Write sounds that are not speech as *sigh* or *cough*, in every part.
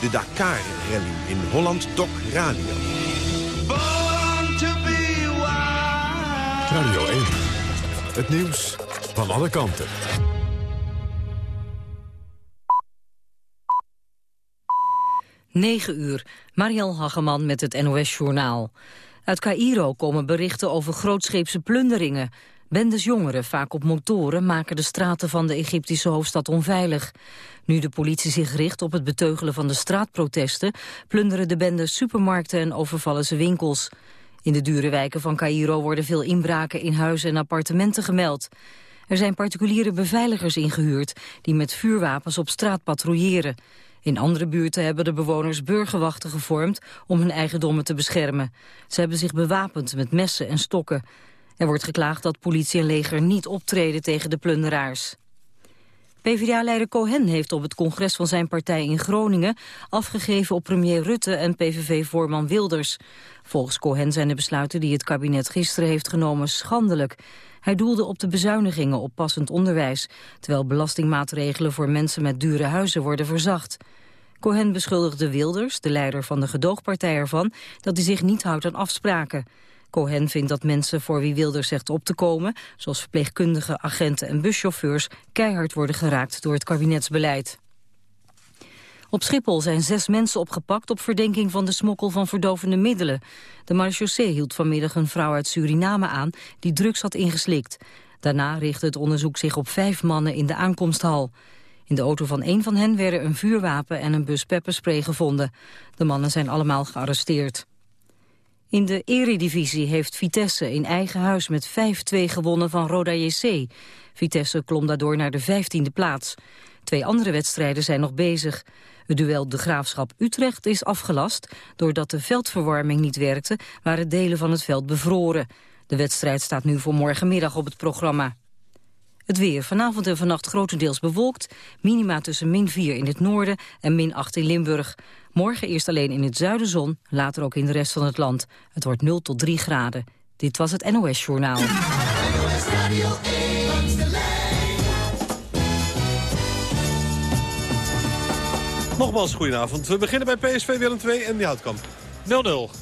De Dakar Rally in Holland Doc Radio. Radio 1. Het nieuws van alle kanten. Negen uur. Mariel Hageman met het NOS-journaal. Uit Cairo komen berichten over grootscheepse plunderingen. Bendes jongeren, vaak op motoren, maken de straten van de Egyptische hoofdstad onveilig. Nu de politie zich richt op het beteugelen van de straatprotesten... plunderen de bendes supermarkten en overvallen ze winkels. In de dure wijken van Cairo worden veel inbraken in huizen en appartementen gemeld. Er zijn particuliere beveiligers ingehuurd... die met vuurwapens op straat patrouilleren. In andere buurten hebben de bewoners burgerwachten gevormd... om hun eigendommen te beschermen. Ze hebben zich bewapend met messen en stokken. Er wordt geklaagd dat politie en leger niet optreden tegen de plunderaars. PvdA-leider Cohen heeft op het congres van zijn partij in Groningen afgegeven op premier Rutte en PVV-voorman Wilders. Volgens Cohen zijn de besluiten die het kabinet gisteren heeft genomen schandelijk. Hij doelde op de bezuinigingen op passend onderwijs, terwijl belastingmaatregelen voor mensen met dure huizen worden verzacht. Cohen beschuldigde Wilders, de leider van de gedoogpartij ervan, dat hij zich niet houdt aan afspraken. Cohen vindt dat mensen voor wie Wilders zegt op te komen... zoals verpleegkundigen, agenten en buschauffeurs... keihard worden geraakt door het kabinetsbeleid. Op Schiphol zijn zes mensen opgepakt op verdenking van de smokkel van verdovende middelen. De marechaussee hield vanmiddag een vrouw uit Suriname aan die drugs had ingeslikt. Daarna richtte het onderzoek zich op vijf mannen in de aankomsthal. In de auto van één van hen werden een vuurwapen en een bus pepperspray gevonden. De mannen zijn allemaal gearresteerd. In de eredivisie heeft Vitesse in eigen huis met 5-2 gewonnen van Roda JC. Vitesse klom daardoor naar de 15e plaats. Twee andere wedstrijden zijn nog bezig. Het duel De Graafschap Utrecht is afgelast. Doordat de veldverwarming niet werkte, waren delen van het veld bevroren. De wedstrijd staat nu voor morgenmiddag op het programma. Het weer. Vanavond en vannacht grotendeels bewolkt. Minima tussen min 4 in het noorden en min 8 in Limburg. Morgen eerst alleen in het zuiden zon, later ook in de rest van het land. Het wordt 0 tot 3 graden. Dit was het NOS Journaal. Nogmaals, goedenavond. We beginnen bij PSV Willem 2 en die Houtkamp. 0-0.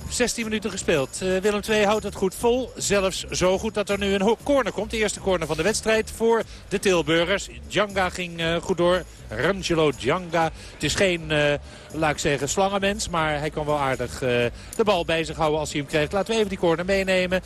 16 minuten gespeeld. Uh, Willem II houdt het goed vol. Zelfs zo goed dat er nu een corner komt. De eerste corner van de wedstrijd voor de Tilburgers. Djanga ging uh, goed door. Rangelo Djanga. Het is geen, uh, laat ik zeggen, slangenmens. Maar hij kan wel aardig de bal bij zich houden als hij hem krijgt. Laten we even die corner meenemen.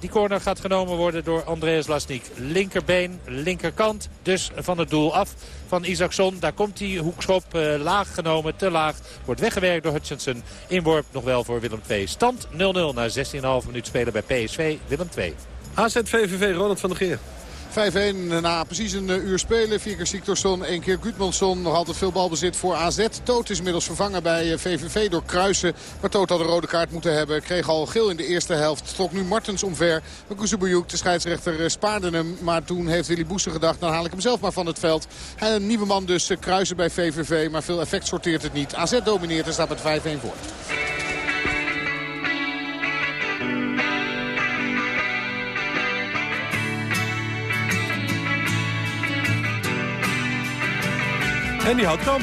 die corner gaat genomen worden door Andreas Lasnik. Linkerbeen, linkerkant. Dus van het doel af van Isaacson. Daar komt die hoekschop laag genomen, te laag. Wordt weggewerkt door Hutchinson. Inworp nog wel voor Willem II. Stand 0-0 na 16,5 minuut spelen bij PSV. Willem 2. AZ VVV, Ronald van der Geer. 5-1 na precies een eh, uur spelen. Vier keer Siktorsson, één keer Gudmundsson. Nog altijd veel balbezit voor AZ. Toot is inmiddels vervangen bij VVV eh, door Kruisen. Maar Toot had een rode kaart moeten hebben. Kreeg al geel in de eerste helft. Trok nu Martens omver. Kuzubujuk, de scheidsrechter, eh, spaarde hem. Maar toen heeft Willy Boeser gedacht, dan haal ik hem zelf maar van het veld. Hij een nieuwe man dus Kruisen bij VVV. Maar veel effect sorteert het niet. AZ domineert en staat met 5-1 voor. En die houdt kamp.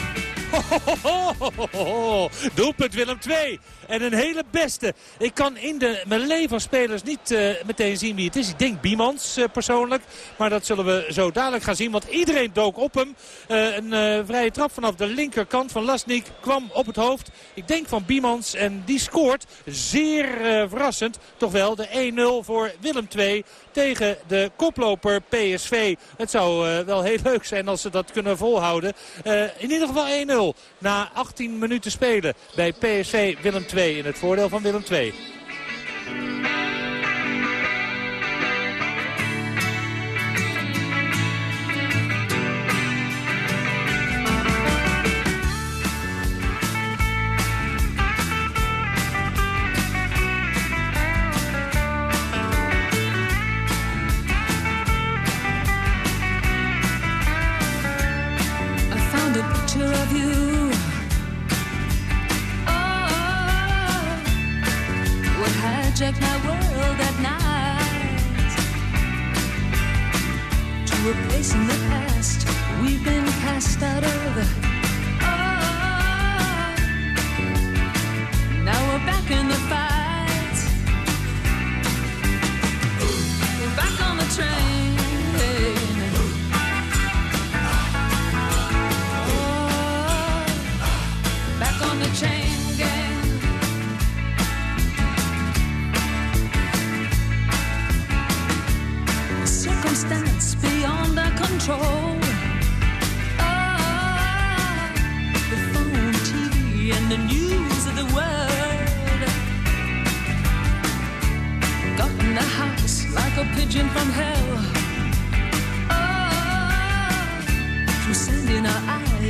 *laughs* Doelpunt Willem 2. En een hele beste. Ik kan in de melee van spelers niet uh, meteen zien wie het is. Ik denk Biemans uh, persoonlijk. Maar dat zullen we zo dadelijk gaan zien. Want iedereen dook op hem. Uh, een vrije trap vanaf de linkerkant van Lasnik kwam op het hoofd. Ik denk van Biemans. En die scoort zeer verrassend. Toch wel de 1-0 voor Willem 2 tegen de koploper PSV. Het zou uh, wel heel leuk zijn als ze dat kunnen volhouden. Uh, in ieder geval 1-0 na 18 minuten spelen bij PSV Willem 2 in het voordeel van Willem 2.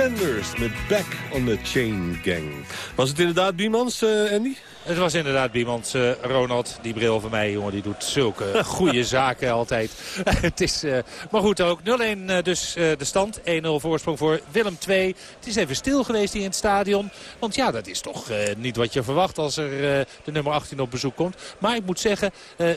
Pretenders met Back on the Chain Gang. Was het inderdaad Biemans, eh, Andy? Het was inderdaad Biemans, eh, Ronald. Die bril van mij, jongen, die doet zulke *laughs* goede zaken altijd. *laughs* het is, eh, maar goed ook. 0-1 eh, dus de stand. 1-0 voorsprong voor Willem 2. Het is even stil geweest hier in het stadion. Want ja, dat is toch niet wat je verwacht als er de nummer 18 op bezoek komt. Maar ik moet zeggen,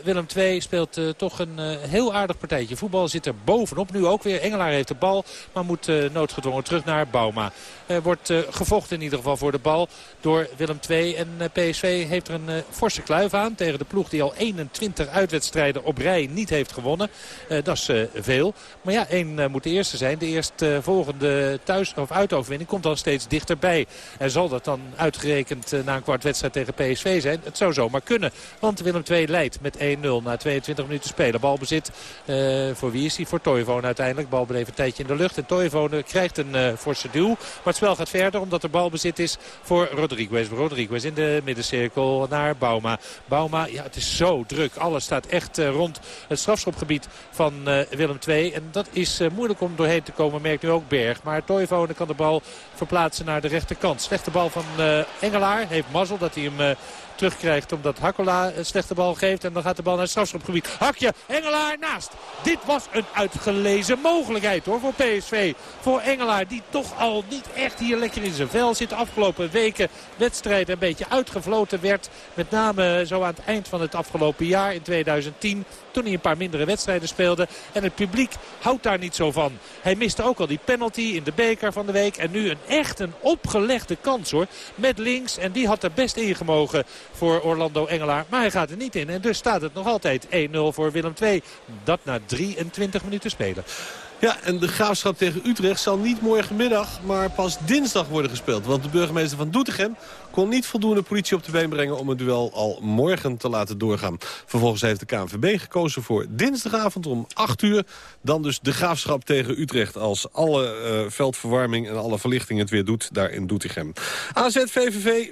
Willem 2 speelt toch een heel aardig partijtje. Voetbal zit er bovenop. Nu ook weer. Engelaar heeft de bal, maar moet noodgedwongen terug naar Bauma. Er wordt eh, gevochten in ieder geval voor de bal door Willem II. En eh, PSV heeft er een eh, forse kluif aan tegen de ploeg die al 21 uitwedstrijden op rij niet heeft gewonnen. Eh, dat is eh, veel. Maar ja, één eh, moet de eerste zijn. De eerste volgende thuis- of uitoverwinning komt dan steeds dichterbij. En zal dat dan uitgerekend eh, na een kwart wedstrijd tegen PSV zijn? Het zou zomaar kunnen. Want Willem II leidt met 1-0 na 22 minuten spelen. Balbezit eh, voor wie is die? Voor Toivonen uiteindelijk. Bal bleef een tijdje in de lucht. En Toivonen krijgt een eh, forse duw. Maar spel gaat verder omdat er balbezit is voor Rodriguez. Rodriguez in de middencirkel naar Bauma. Bauma, ja het is zo druk. Alles staat echt eh, rond het strafschopgebied van eh, Willem II. En dat is eh, moeilijk om doorheen te komen, merkt nu ook Berg. Maar Toivonen kan de bal verplaatsen naar de rechterkant. Slechte bal van Engelaar. Heeft mazzel dat hij hem... terugkrijgt omdat Hakkola een slechte bal geeft. En dan gaat de bal naar het strafschopgebied. Hakje, Engelaar naast. Dit was een uitgelezen mogelijkheid hoor voor PSV. Voor Engelaar die toch al niet echt hier lekker in zijn vel zit. Afgelopen weken wedstrijd een beetje uitgevloten werd. Met name zo aan het eind van het afgelopen jaar in 2010. Toen hij een paar mindere wedstrijden speelde. En het publiek houdt daar niet zo van. Hij miste ook al die penalty in de beker van de week. En nu een echt een opgelegde kans hoor. Met links. En die had er best ingemogen voor Orlando Engelaar. Maar hij gaat er niet in. En dus staat het nog altijd 1-0 voor Willem II. Dat na 23 minuten spelen. Ja, en de graafschap tegen Utrecht zal niet morgenmiddag, maar pas dinsdag worden gespeeld. Want de burgemeester van Doetinchem kon niet voldoende politie op de been brengen... om het duel al morgen te laten doorgaan. Vervolgens heeft de KNVB gekozen voor dinsdagavond om 8 uur. Dan dus de graafschap tegen Utrecht als alle eh, veldverwarming en alle verlichting het weer doet daar in Doetinchem. AZ VVV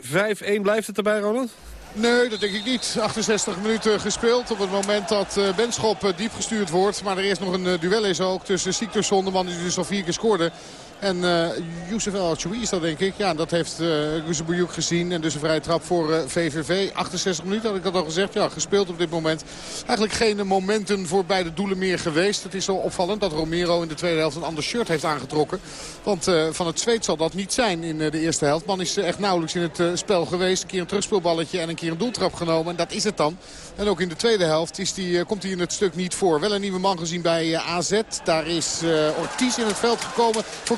5-1 blijft het erbij, Ronald? Nee, dat denk ik niet. 68 minuten gespeeld op het moment dat uh, Benschop uh, diep gestuurd wordt. Maar er eerst nog een uh, duel is ook tussen Siktersson, de man die dus al vier keer scoorde. En uh, Youssef El is dat denk ik. Ja, dat heeft uh, gezien. En dus een vrije trap voor VVV. 68 minuten had ik dat al gezegd. Ja, gespeeld op dit moment. Eigenlijk geen momenten voor beide doelen meer geweest. Het is zo opvallend dat Romero in de tweede helft een ander shirt heeft aangetrokken. Want van het zweet zal dat niet zijn in de eerste helft. Man is echt nauwelijks in het spel geweest. Een keer een terugspeelballetje en een keer een doeltrap genomen. En dat is het dan. En ook in de tweede helft is die, komt hij in het stuk niet voor. Wel een nieuwe man gezien bij AZ. Daar is Ortiz in het veld gekomen voor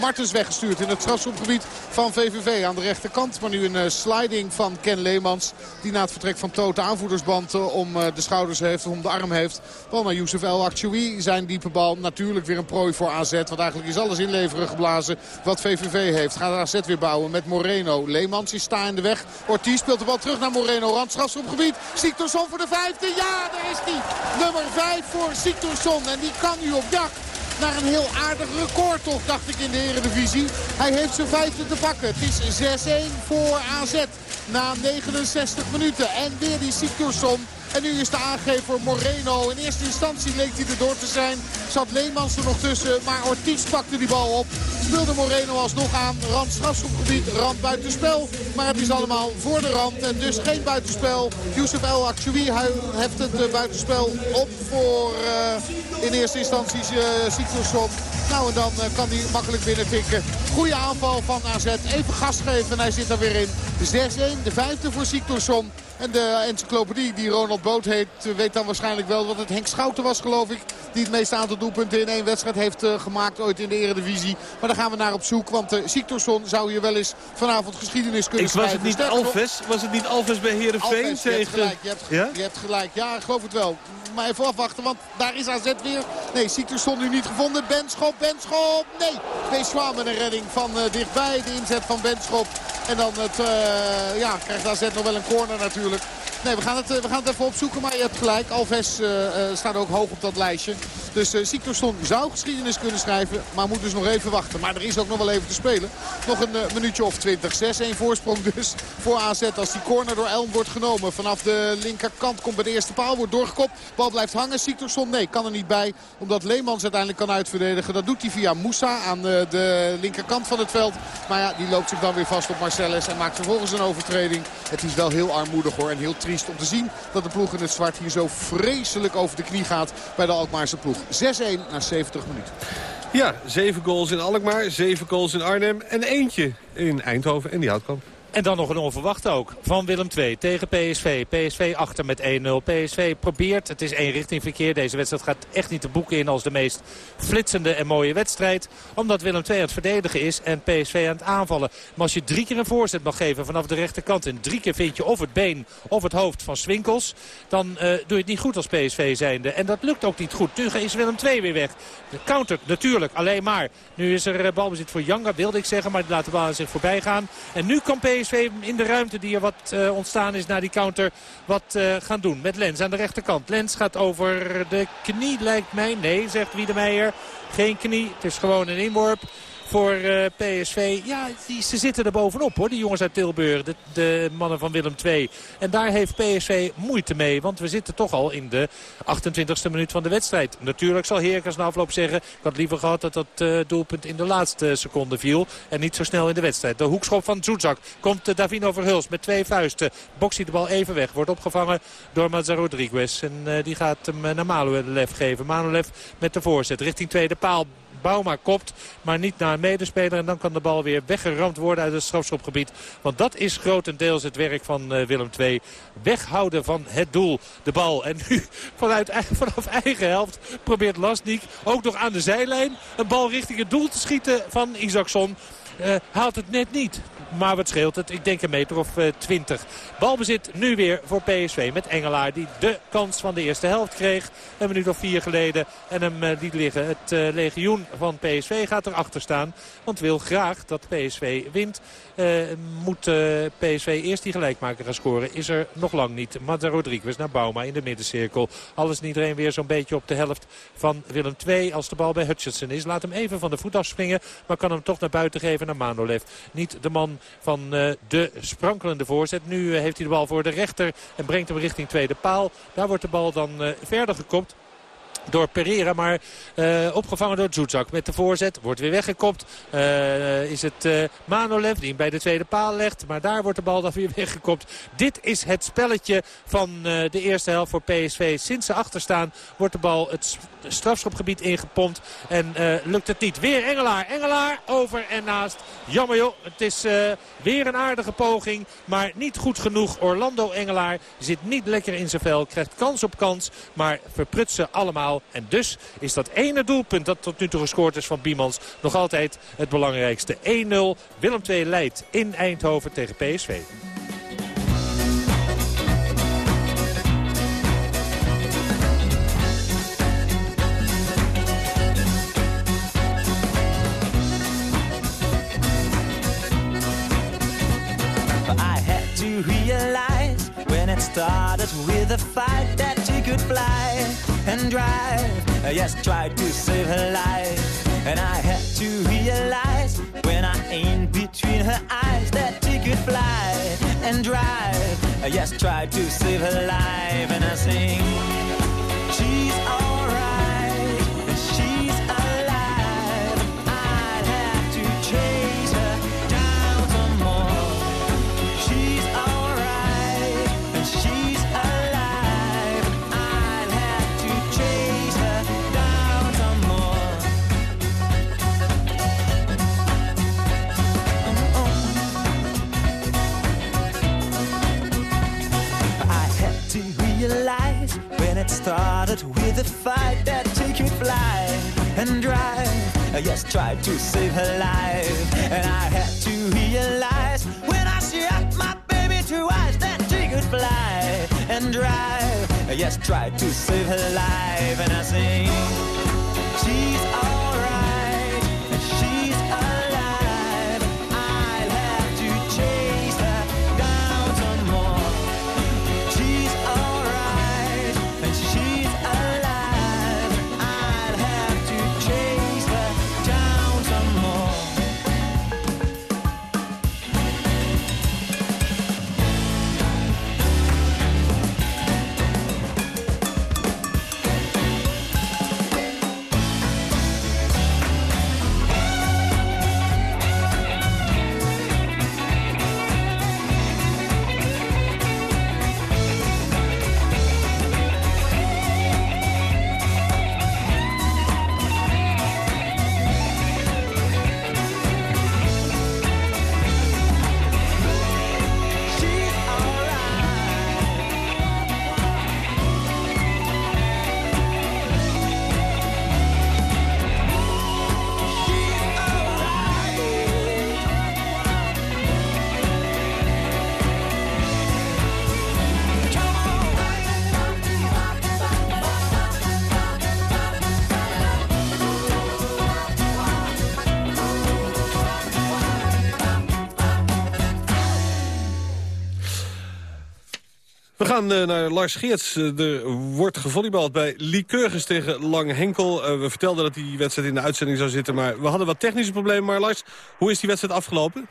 Martens weggestuurd in het strafschopgebied van VVV aan de rechterkant. Maar nu een uh, sliding van Ken Leemans. Die na het vertrek van Tote aanvoerdersband uh, om uh, de schouders heeft, om de arm heeft. Bal naar Youssef El Achoui. Zijn diepe bal natuurlijk weer een prooi voor AZ. Want eigenlijk is alles inleveren geblazen wat VVV heeft. Gaat AZ weer bouwen met Moreno. Leemans is sta in de weg. Ortiz speelt de bal terug naar Moreno. Rand strafschopgebied. Siktorsson voor de vijfde. Ja, daar is die. Nummer vijf voor Siktorsson. En die kan nu op jacht naar een heel aardig record toch, dacht ik in de Eredivisie. Hij heeft zijn vijfde te pakken. Het is 6-1 voor AZ na 69 minuten. En weer die Siktorsson en nu is de aangever Moreno. In eerste instantie leek hij er door te zijn. Zat Leemans er nog tussen. Maar Ortiz pakte die bal op. Speelde Moreno alsnog aan. Rand strafschopgebied. Rand buitenspel. Maar het is allemaal voor de rand. En dus geen buitenspel. Youssef El Achoui heeft het uh, buitenspel op voor uh, in eerste instantie uh, Nou en dan kan hij makkelijk binnen tikken. Goede aanval van AZ. Even gas geven en hij zit er weer in. 6-1. De vijfde voor Siktorsson. En de encyclopedie die Ronald Boot heet weet dan waarschijnlijk wel wat het Henk Schouten was geloof ik. Die het meeste aantal doelpunten in één wedstrijd heeft uh, gemaakt ooit in de eredivisie. Maar daar gaan we naar op zoek. Want uh, Siktorsson zou hier wel eens vanavond geschiedenis kunnen ik, schrijven. Was het niet Alves? Was het niet Alves bij Heerenveen Alves, tegen... Je hebt, gelijk, je, hebt, ja? je hebt gelijk. Ja, ik geloof het wel. Maar even afwachten, want daar is AZ weer. Nee, Siktorsson nu niet gevonden. Benschop, Benschop. Nee, Beeswa met een redding van uh, dichtbij. De inzet van Benschop. En dan het, uh, ja, krijgt AZ nog wel een corner natuurlijk. Nee, we gaan, het, we gaan het even opzoeken, maar je hebt gelijk. Alves uh, uh, staat ook hoog op dat lijstje. Dus uh, zou geschiedenis kunnen schrijven, maar moet dus nog even wachten. Maar er is ook nog wel even te spelen. Nog een minuutje of 20. 6-1 voorsprong dus *laughs* voor AZ als die corner door Elm wordt genomen. Vanaf de linkerkant komt bij de eerste paal, wordt doorgekopt. Bal blijft hangen. Siktorsson, nee, kan er niet bij. Omdat Leemans uiteindelijk kan uitverdedigen. Dat doet hij via Moussa aan de linkerkant van het veld. Maar ja, die loopt zich dan weer vast op Marcellus en maakt vervolgens een overtreding. Het is wel heel armoedig hoor en heel triest om te zien dat de ploeg in het zwart hier zo vreselijk over de knie gaat bij de Alkmaarse ploeg. 6-1 na 70 minuten. Ja, 7 goals in Alkmaar, 7 goals in Arnhem en eentje in Eindhoven en die Houtkamp. En dan nog een onverwachte ook van Willem II tegen PSV. PSV achter met 1-0. PSV probeert, het is één richting verkeer. Deze wedstrijd gaat echt niet de boeken in als de meest flitsende en mooie wedstrijd. Omdat Willem II aan het verdedigen is en PSV aan het aanvallen. Maar als je drie keer een voorzet mag geven vanaf de rechterkant... en drie keer vind je of het been of het hoofd van Swinkels... dan uh, doe je het niet goed als PSV zijnde. En dat lukt ook niet goed. Nu is Willem II weer weg. De counter natuurlijk, alleen maar. Nu is er eh, balbezit voor Janga, wilde ik zeggen. Maar laat de bal aan zich voorbij gaan. En nu kan PSV In de ruimte die er wat uh, ontstaan is na die counter wat uh, gaan doen. Met Lens aan de rechterkant. Lens gaat over de knie lijkt mij. Nee, zegt Wiedemeijer. Geen knie. Het is gewoon een inworp voor eh, PSV. Ja, die, ze zitten er bovenop hoor, die jongens uit Tilburg. De, de, mannen van Willem II. En daar heeft PSV moeite mee. Want we zitten toch al in de 28e minuut van de wedstrijd. Natuurlijk zal Herkens na afloop zeggen... ik had liever gehad dat dat uh, doelpunt in de laatste seconde viel. En niet zo snel in de wedstrijd. De hoekschop van Zuzak komt uh, Davino Verhuls met twee vuisten. Boxie de bal even weg. Wordt opgevangen door Mazza Rodriguez. En die gaat hem naar Manuel geven. Manuel met de voorzet richting tweede paal. Bauma kopt, maar niet naar een medespeler. En dan kan de bal weer weggeramd worden uit het strafschopgebied. Want dat is grotendeels het werk van uh, Willem II. Weghouden van het doel, de bal. En nu *laughs* vanuit, vanaf eigen helft probeert Lasnik ook nog aan de zijlijn een bal richting het doel te schieten van Isaacson. Eh, haalt het net niet. Maar wat scheelt het? Ik denk een meter of uh, 20. Balbezit nu weer voor PSV met Engelaar. Die de kans van de eerste helft kreeg. Een minuut of vier geleden. En hem uh, liet liggen. Het legioen van PSV gaat erachter staan. Want wil graag dat PSV wint. Moet PSV eerst die gelijkmaker gaan scoren. Is er nog lang niet. Mazda Rodriguez naar Bauma in de middencirkel. Alles en iedereen weer zo'n beetje op de helft van Willem II. Als de bal bij Hutchinson is. Laat hem even van de voet afspringen. Maar kan hem toch naar buiten geven naar Manolev. Niet de man van uh, de sprankelende voorzet. Nu heeft hij de bal voor de rechter en brengt hem richting tweede paal. Daar wordt de bal dan verder gekopt door Pereira. Maar uh, opgevangen door Zuzak met de voorzet. Wordt weer weggekopt. Uh, is het uh, Manolev die hem bij de tweede paal legt. Maar daar wordt de bal dan *laughs* weer weggekopt. Dit is het spelletje van de eerste helft voor PSV. Sinds ze achterstaan wordt de bal het strafschopgebied ingepompt. En lukt het niet. Weer Engelaar. Engelaar over en naast. Jammer joh. Het is weer een aardige poging. Maar niet goed genoeg. Orlando Engelaar zit niet lekker in zijn vel. Krijgt kans op kans. Maar verprutsen allemaal. En dus is dat ene doelpunt dat tot nu toe gescoord is van Biemans nog altijd het belangrijkste. 1-0. Willem II leidt in Eindhoven tegen PSV. Could fly and drive. Uh, I just tried to save her life. And I had to realize when I aimed between her eyes that she could fly and drive. Uh, I just tried to save her life. And I sing, a fight that she could fly and drive. I just tried to save her life. And I had to realize when I shot my baby two eyes that she could fly and drive. I just tried to save her life. And I sing, she's alright, We gaan eh, naar Lars Geerts. Eh, er wordt gevolleybald bij Lycurgus tegen Lang Henkel. Eh, we vertelden dat die wedstrijd in de uitzending zou zitten, maar we hadden wat technische problemen. Maar Lars, hoe is die wedstrijd afgelopen?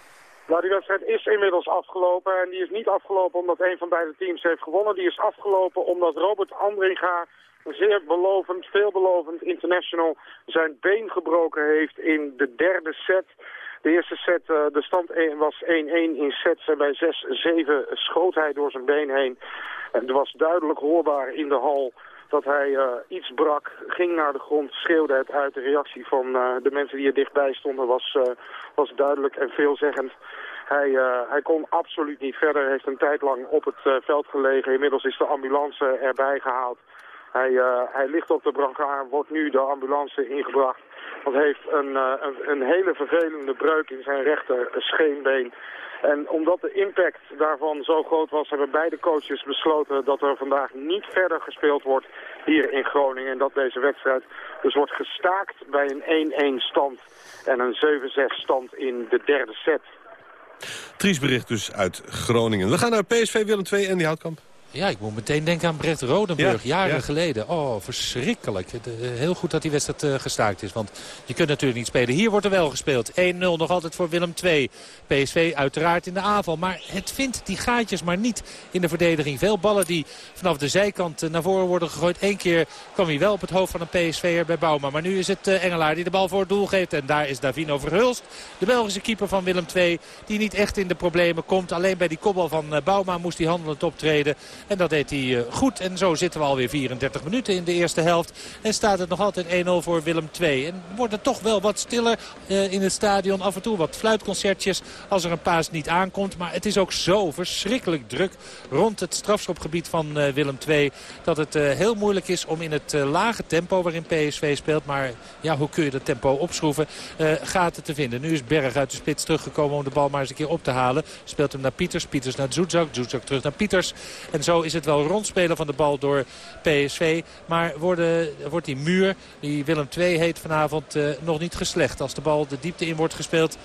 Nou, die wedstrijd is inmiddels afgelopen. En die is niet afgelopen omdat een van beide teams heeft gewonnen. Die is afgelopen omdat Robert Andringa, een zeer belovend, veelbelovend international, zijn been gebroken heeft in de derde set. De eerste set, eh, de stand e- was 1-1 in sets en bij 6-7 schoot hij door zijn been heen. En er was duidelijk hoorbaar in de hal dat hij eh, iets brak, ging naar de grond, schreeuwde het uit. De reactie van eh, de mensen die er dichtbij stonden was, was duidelijk en veelzeggend. Hij, hij kon absoluut niet verder, heeft een tijd lang op het veld gelegen. Inmiddels is de ambulance erbij gehaald. Hij, uh, hij ligt op de brancard, wordt nu de ambulance ingebracht. Want heeft een, uh, een, een, hele vervelende breuk in zijn rechter scheenbeen. En omdat de impact daarvan zo groot was, hebben beide coaches besloten dat er vandaag niet verder gespeeld wordt hier in Groningen. En dat deze wedstrijd dus wordt gestaakt bij een 1-1 stand en een 7-6 stand in de derde set. Triest bericht dus uit Groningen. We gaan naar PSV Willem 2 en die Houtkamp. Ja, ik moet meteen denken aan Brecht Rodenburg, jaren geleden. Oh, verschrikkelijk. Eh, heel goed dat die wedstrijd uh, gestaakt is, want je kunt natuurlijk niet spelen. Hier wordt er wel gespeeld. 1-0 nog altijd voor Willem II. PSV uiteraard in de aanval, maar het vindt die gaatjes maar niet in de verdediging. Veel ballen die vanaf de zijkant uh, naar voren worden gegooid. Eén keer kwam hij wel op het hoofd van een PSV'er bij Bouma. Maar nu is het Engelaar die de bal voor het doel geeft. En daar is Davino Verhulst, de Belgische keeper van Willem II. Die niet echt in de problemen komt. Alleen bij die kopbal van Bouma moest hij handelend optreden. En dat deed hij eh, goed. En zo zitten we alweer 34 minuten in de eerste helft. En staat het nog altijd 1-0 voor Willem II. En wordt het toch wel wat stiller uh, in het stadion. Af en toe wat fluitconcertjes als er een paas niet aankomt. Maar het is ook zo verschrikkelijk druk rond het strafschopgebied van uh, Willem II. Dat het heel moeilijk is om in het lage tempo waarin PSV speelt. Maar ja, hoe kun je dat tempo opschroeven? gaten te vinden. Nu is Berg uit de spits teruggekomen om de bal maar eens een keer op te halen. Speelt hem naar Pieters. Pieters naar Zuzak. Zuzak terug naar Pieters. En zo is het wel rondspelen van de bal door PSV. Maar worden, wordt die muur, die Willem II heet vanavond, uh, nog niet geslecht. Als de bal de diepte in wordt gespeeld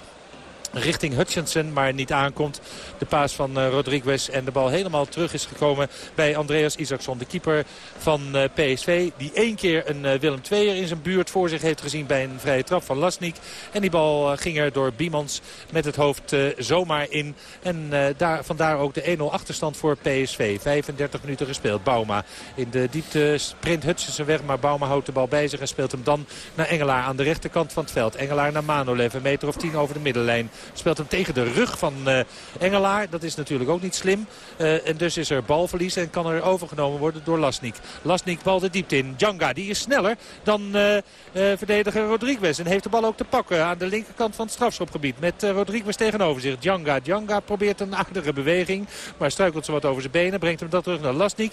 richting Hutchinson, maar niet aankomt. De paas van uh, Rodriguez en de bal helemaal terug is gekomen bij Andreas Isaacson. De keeper van uh, PSV, die één keer een uh, Willem II'er in zijn buurt voor zich heeft gezien bij een vrije trap van Lasnik. En die bal ging er door Biemans met het hoofd zomaar in. En daar, vandaar ook de 1-0 achterstand voor PSV. 35 minuten gespeeld. Bauma in de diepte sprint Hutchinson weg, maar Bauma houdt de bal bij zich en speelt hem dan naar Engelaar aan de rechterkant van het veld. Engelaar naar Manolev, een meter of tien over de middenlijn. Speelt hem tegen de rug van uh, Engelaar. Dat is natuurlijk ook niet slim. Uh, en dus is er balverlies en kan er overgenomen worden door Lasnik. Lasnik bal de diepte in. Djanga die is sneller dan uh, verdediger Rodriguez. En heeft de bal ook te pakken aan de linkerkant van het strafschopgebied. Met Rodriguez tegenover zich. Djanga. Djanga probeert een aardige beweging. Maar struikelt ze wat over zijn benen. Brengt hem dat terug naar Lasnik.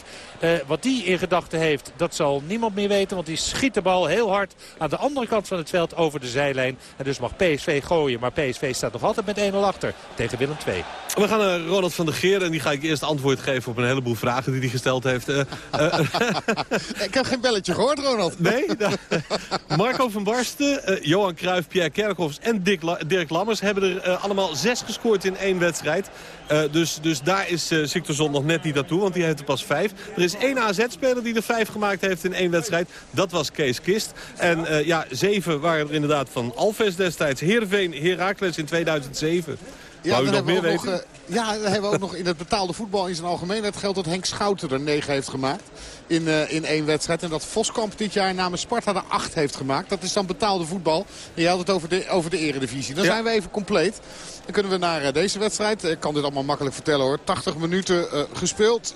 wat die in gedachten heeft, dat zal niemand meer weten. Want die schiet de bal heel hard aan de andere kant van het veld over de zijlijn. En dus mag PSV gooien. Maar PSV staat nog altijd met 1-0 achter tegen Willem II. We gaan naar Ronald van der Geer en die ga ik eerst antwoord geven op een heleboel vragen die hij gesteld heeft. Uh, uh, *laughs* ik heb geen belletje gehoord, Ronald. Nee? Marco van Barsten, uh, Johan Cruijff, Pierre Kerkhoffs en Dick La Dirk Lammers hebben er allemaal zes gescoord in één wedstrijd. dus, dus daar is uh, Siktorzon nog net niet naartoe, want die heeft er pas vijf. Er is één AZ-speler die er vijf gemaakt heeft in één wedstrijd. Dat was Kees Kist. En ja, zeven waren er inderdaad van Alves destijds. Heerenveen, Heracles in 2007. Ja, dan hebben we nog, uh, ja, dan hebben we ook nog in het betaalde voetbal in zijn algemeenheid geldt dat Henk Schouten er 9 heeft gemaakt in, uh, in één wedstrijd. En dat Voskamp dit jaar namens Sparta er 8 heeft gemaakt. Dat is dan betaalde voetbal. En je had het over de, over de eredivisie. Dan ja. zijn we even compleet. Dan kunnen we naar uh, deze wedstrijd. Ik kan dit allemaal makkelijk vertellen hoor. 80 minuten uh, gespeeld. 6-1.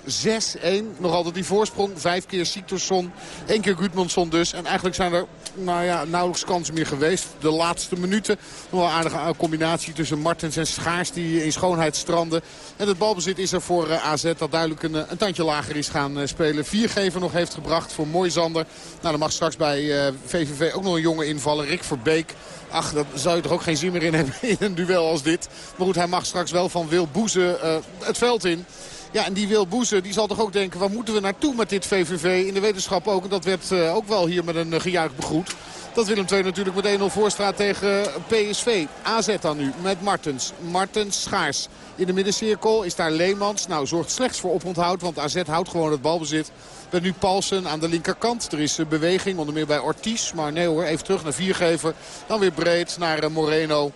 Nog altijd die voorsprong. Vijf keer Siktorsson. één keer Gudmundsson dus. En eigenlijk zijn er nou ja, nauwelijks kansen meer geweest. De laatste minuten. Nog wel een aardige combinatie tussen Martens en Die in schoonheid stranden. En het balbezit is er voor uh, AZ dat duidelijk een, een tandje lager is gaan uh, spelen. Viergever nog heeft gebracht voor Moisander. Nou, dan mag straks bij VVV ook nog een jongen invallen. Rick Verbeek. Ach, daar zou je toch ook geen zin meer in hebben *laughs* in een duel als dit. Maar goed, hij mag straks wel van Wil Boezen het veld in. Ja, en die Wil Boezen die zal toch ook denken... waar moeten we naartoe met dit VVV? In de wetenschap ook. En dat werd ook wel hier met een gejuich begroet. Dat Willem II natuurlijk met 1-0 voorstraat tegen PSV. AZ dan nu met Martens. Martens Schaars in de middencirkel. Is daar Leemans. Nou, zorgt slechts voor oponthoud. Want AZ houdt gewoon het balbezit. Met nu Paulsen aan de linkerkant. Er is beweging, onder meer bij Ortiz. Maar nee hoor, even terug naar Viergever. Dan weer breed naar Moreno.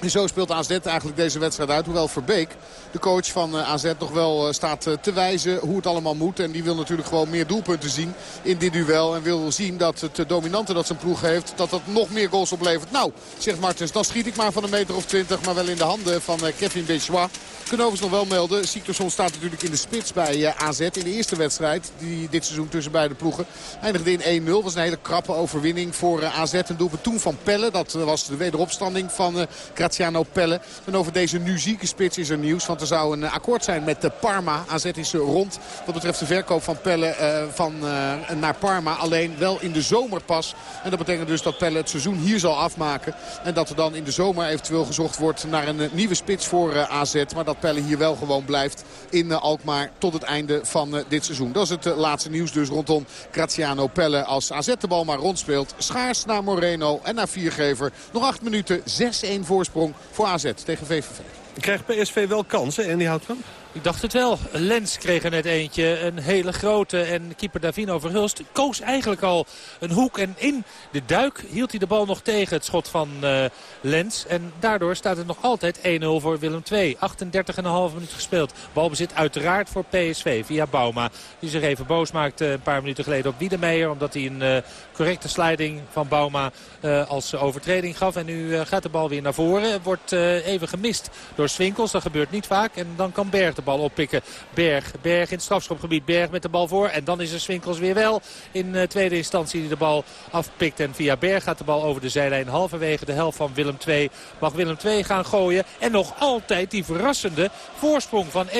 En zo speelt AZ eigenlijk deze wedstrijd uit. Hoewel Verbeek, de coach van AZ, nog wel staat te wijzen hoe het allemaal moet. En die wil natuurlijk gewoon meer doelpunten zien in dit duel. En wil zien dat het dominante dat zijn ploeg heeft, dat dat nog meer goals oplevert. Nou, zegt Martens, dan schiet ik maar van een meter of twintig. Maar wel in de handen van Kevin Bechois. Kunnen overigens nog wel melden. Siktorsson staat natuurlijk in de spits bij AZ in de eerste wedstrijd. Die dit seizoen tussen beide ploegen eindigde in 1-0. was een hele krappe overwinning voor AZ. Een doelpunt toen van Pelle. Dat was de wederopstanding van Graziano Pelle. En over deze nu zieke spits is er nieuws. Want er zou een akkoord zijn met de Parma. AZ is rond wat betreft de verkoop van Pelle uh, van, uh, naar Parma. Alleen wel in de zomer pas. En dat betekent dus dat Pelle het seizoen hier zal afmaken. En dat er dan in de zomer eventueel gezocht wordt naar een nieuwe spits voor AZ. Maar dat Pelle hier wel gewoon blijft in Alkmaar tot het einde van dit seizoen. Dat is het laatste nieuws dus rondom Graziano Pelle. Als AZ de bal maar rondspeelt. Schaars naar Moreno en naar Viergever. Nog acht minuten, 6-1 voorsprong voor AZ tegen VVV. Krijgt PSV wel kansen en die houdt van? Ik dacht het wel. Lens kreeg er net eentje. Een hele grote. En keeper Davino Verhulst koos eigenlijk al een hoek. En in de duik hield hij de bal nog tegen het schot van uh, Lens. En daardoor staat het nog altijd 1-0 voor Willem II. 38,5 minuten gespeeld. Balbezit uiteraard voor PSV via Bauma. Die zich even boos maakte een paar minuten geleden op Wiedemeyer. Omdat hij een uh, correcte sliding van Bauma uh, als overtreding gaf. En nu gaat de bal weer naar voren. Wordt even gemist door Swinkels. Dat gebeurt niet vaak. En dan kan Berg bal oppikken. Berg, Berg in het strafschopgebied. Berg met de bal voor. En dan is er Swinkels weer wel in uh, tweede instantie die de bal afpikt. En via Berg gaat de bal over de zijlijn. Halverwege de helft van Willem II mag Willem II gaan gooien. En nog altijd die verrassende voorsprong van 1-0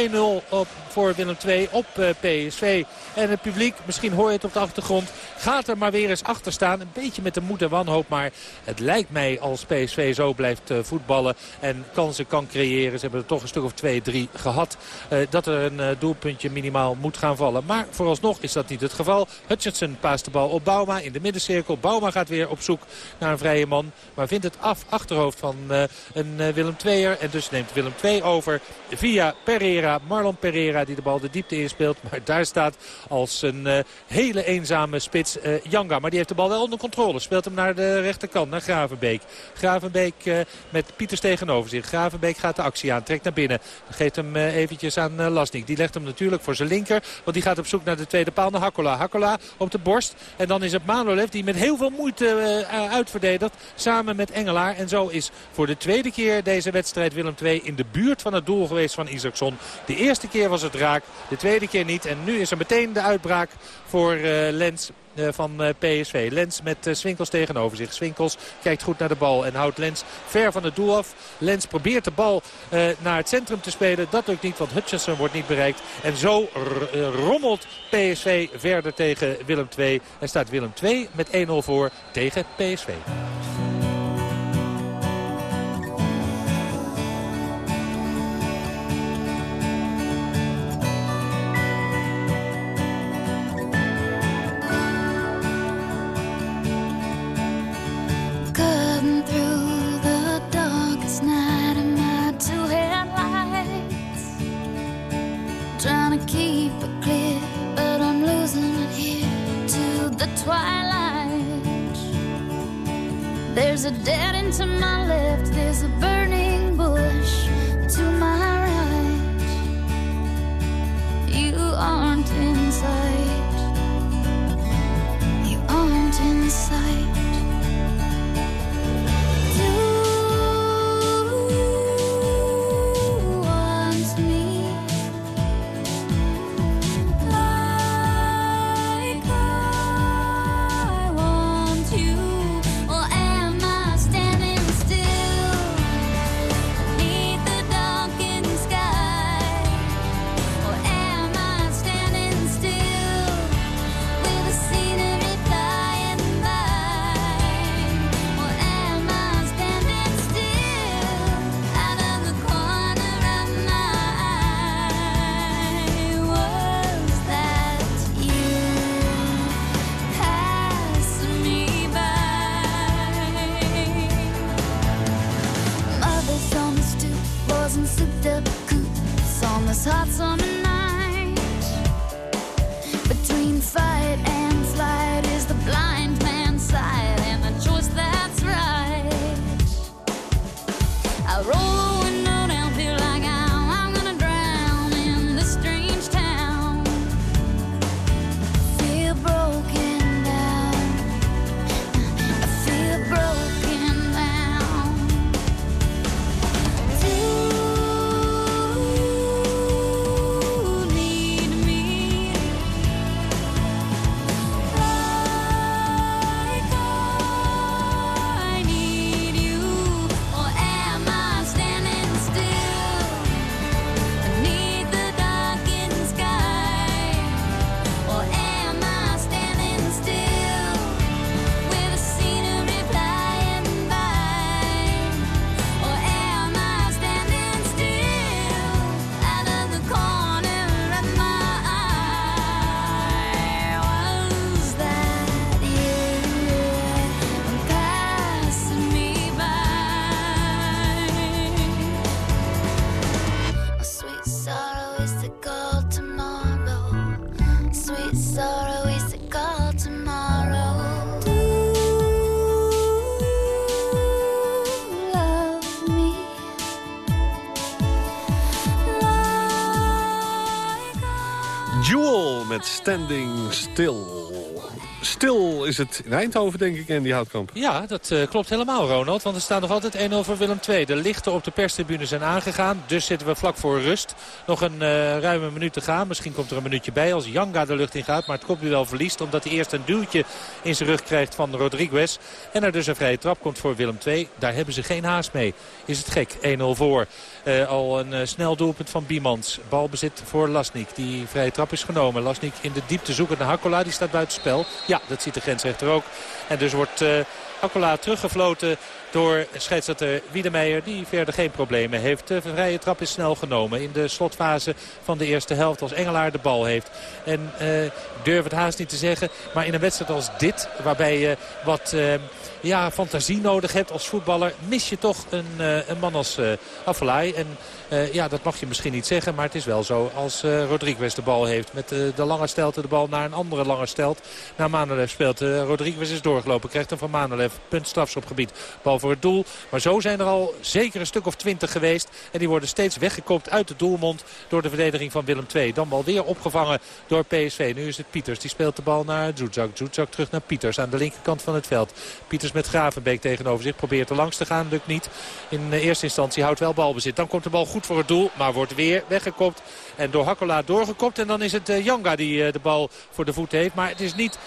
voor Willem II op uh, PSV. En het publiek, misschien hoor je het op de achtergrond, gaat er maar weer eens achter staan. Een beetje met de moed en wanhoop. Maar het lijkt mij als PSV zo blijft uh, voetballen en kansen kan creëren. Ze hebben er toch een stuk of 2-3 gehad. Uh, dat er een uh, doelpuntje minimaal moet gaan vallen. Maar vooralsnog is dat niet het geval. Hutchinson paast de bal op Bauma in de middencirkel. Bauma gaat weer op zoek naar een vrije man. Maar vindt het af achterhoofd van uh, een Willem II'er. En dus neemt Willem II over via Pereira. Marlon Pereira die de bal de diepte inspeelt. Maar daar staat als een hele eenzame spits Janga. Maar die heeft de bal wel onder controle. Speelt hem naar de rechterkant, naar Gravenbeek. Gravenbeek met Pieters tegenover zich. Gravenbeek gaat de actie aan, trekt naar binnen. Geeft hem eventjes aan uh, Lasnik. Die legt hem natuurlijk voor zijn linker. Want die gaat op zoek naar de tweede paal naar Hakkola. Hakkola op de borst. En dan is het Manolev die met heel veel moeite uh, uitverdedigt. Samen met Engelaar. En zo is voor de tweede keer deze wedstrijd Willem II in de buurt van het doel geweest van Isaacson. De eerste keer was het raak. De tweede keer niet. En nu is er meteen de uitbraak voor uh, Lens van PSV. Lens met Swinkels tegenover zich. Swinkels kijkt goed naar de bal en houdt Lens ver van het doel af. Lens probeert de bal naar het centrum te spelen. Dat lukt niet, want Hutchinson wordt niet bereikt. En zo rommelt PSV verder tegen Willem II. En staat Willem II met 1-0 voor tegen PSV. There's a dead end to my left, there's a burning bush to my right. You aren't in sight, you aren't in sight. Jewel met Standing Still. Stil is het in Eindhoven, denk ik, en die houtkamp. Ja, dat eh, klopt helemaal, Ronald. Want er staat nog altijd 1-0 voor Willem II. De lichten op de perstribune zijn aangegaan. Dus zitten we vlak voor rust. Nog een eh, ruime minuut te gaan. Misschien komt er een minuutje bij als Janga de lucht in gaat. Maar het komt nu wel verliest. Omdat hij eerst een duwtje in zijn rug krijgt van Rodriguez. En er dus een vrije trap komt voor Willem II. Daar hebben ze geen haast mee. Is het gek. 1-0 voor. Eh, al een eh, snel doelpunt van Biemans. Balbezit voor Lasnik. Die vrije trap is genomen. Lasnik in de diepte zoekend naar Hakkola. Die staat buitenspel. Ja, dat ziet de grensrechter ook. En dus wordt uh, Hakkola teruggefloten door scheidsrechter Wiedemeijer. Die verder geen problemen heeft. De vrije trap is snel genomen in de slotfase van de eerste helft. Als Engelaar de bal heeft. En uh, durf het haast niet te zeggen. Maar in een wedstrijd als dit. Waarbij je wat... Uh, ja, fantasie nodig hebt als voetballer... mis je toch een, uh, een man als uh. En ja, dat mag je misschien niet zeggen, maar het is wel zo. Als uh, Rodriguez de bal heeft met de lange stelte de bal naar een andere lange stelt. Naar Manolev speelt. Rodriguez is doorgelopen, krijgt hem van Manolev. Punt strafschopgebied. Bal voor het doel. Maar zo zijn er al zeker een stuk of twintig geweest. En die worden steeds weggekopt uit de doelmond door de verdediging van Willem II. Dan bal weer opgevangen door PSV. Nu is het Pieters. Die speelt de bal naar Zuzak. Zuzak terug naar Pieters aan de linkerkant van het veld. Pieters met Gravenbeek tegenover zich. Probeert er langs te gaan. Lukt niet. In eerste instantie houdt wel balbezit. Dan komt de bal goed voor het doel. Maar wordt weer weggekopt. En door Hakkola doorgekopt. En dan is het uh, Janga die uh, de bal voor de voet heeft. Maar het is niet...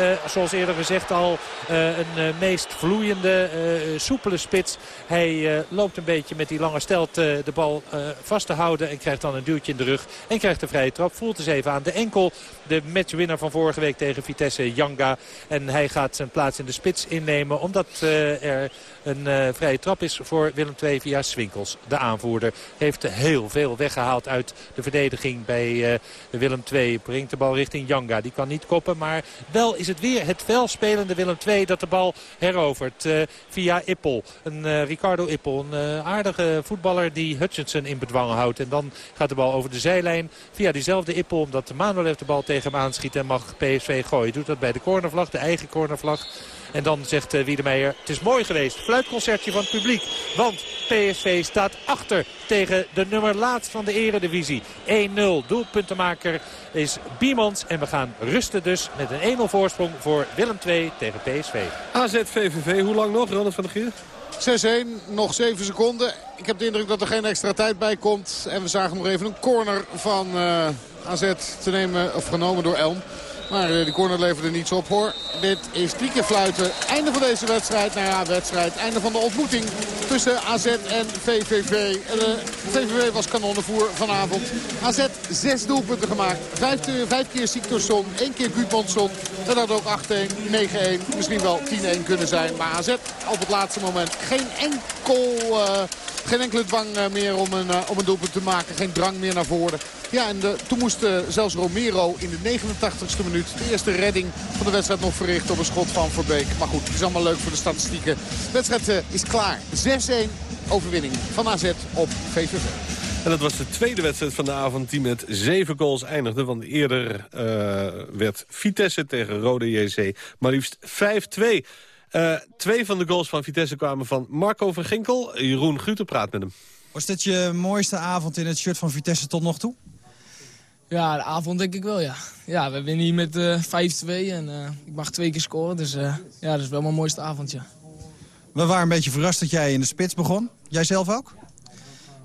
Uh, zoals eerder gezegd al uh, een uh, meest vloeiende, soepele spits. Hij loopt een beetje met die lange stelt de bal vast te houden. En krijgt dan een duwtje in de rug. En krijgt de vrije trap. Voelt eens even aan de enkel. De matchwinner van vorige week tegen Vitesse, Janga. En hij gaat zijn plaats in de spits innemen. Omdat er een vrije trap is voor Willem II via Swinkels. De aanvoerder heeft heel veel weggehaald uit de verdediging bij Willem II. Brengt de bal richting Janga. Die kan niet koppen, maar wel is het weer het velspelende Willem II dat de bal herovert uh, via Ippel. Een uh, Ricardo Ippel, een uh, aardige voetballer die Hutchinson in bedwang houdt. En dan gaat de bal over de zijlijn via diezelfde Ippel. Omdat Manuel de bal tegen hem aanschiet en mag PSV gooien. Doet dat bij de cornervlag, de eigen cornervlag. En dan zegt uh, Wiedemeijer, het is mooi geweest. Fluitconcertje van het publiek. Want PSV staat achter tegen de nummer laatst van de eredivisie. 1-0. Doelpuntenmaker is Biemans. En we gaan rusten dus met een 1-0 voorsprong voor Willem II tegen PSV. AZ VVV, hoe lang nog, Ronald van der Geer? 6-1, nog 7 seconden. Ik heb de indruk dat er geen extra tijd bij komt. En we zagen nog even een corner van uh, AZ te nemen, of genomen door Elm. Maar uh, die corner leverde niets op hoor. Dit is drie keer fluiten. Einde van deze wedstrijd. Nou ja, wedstrijd. Einde van de ontmoeting tussen AZ en VVV. De VVV was kanonnenvoer vanavond. AZ zes doelpunten gemaakt. Vijf, vijf keer Siktorsson. één keer Gudmundsson. Dat had ook 8-1, 9-1, misschien wel 10-1 kunnen zijn. Maar AZ op het laatste moment geen enkel... Uh, geen enkele dwang meer om een, om een doelpunt te maken. Geen drang meer naar voren. Ja, en de, toen moest uh, zelfs Romero in de 89ste minuut de eerste redding van de wedstrijd nog verrichten op een schot van Verbeek. Maar goed, het is allemaal leuk voor de statistieken. De wedstrijd is klaar. 6-1 overwinning van AZ op VVV. En dat was de tweede wedstrijd van de avond die met zeven goals eindigde. Want eerder werd Vitesse tegen Rode JC maar liefst 5-2. Uh, twee van de goals van Vitesse kwamen van Marco van Ginkel. Jeroen Guter praat met hem. Was dit je mooiste avond in het shirt van Vitesse tot nog toe? Ja, de avond denk ik wel, ja. Ja, we winnen hier met uh, 5-2 en uh, ik mag twee keer scoren. Dus uh, ja, dat is wel mijn mooiste avond, ja. We waren een beetje verrast dat jij in de spits begon. Jij zelf ook?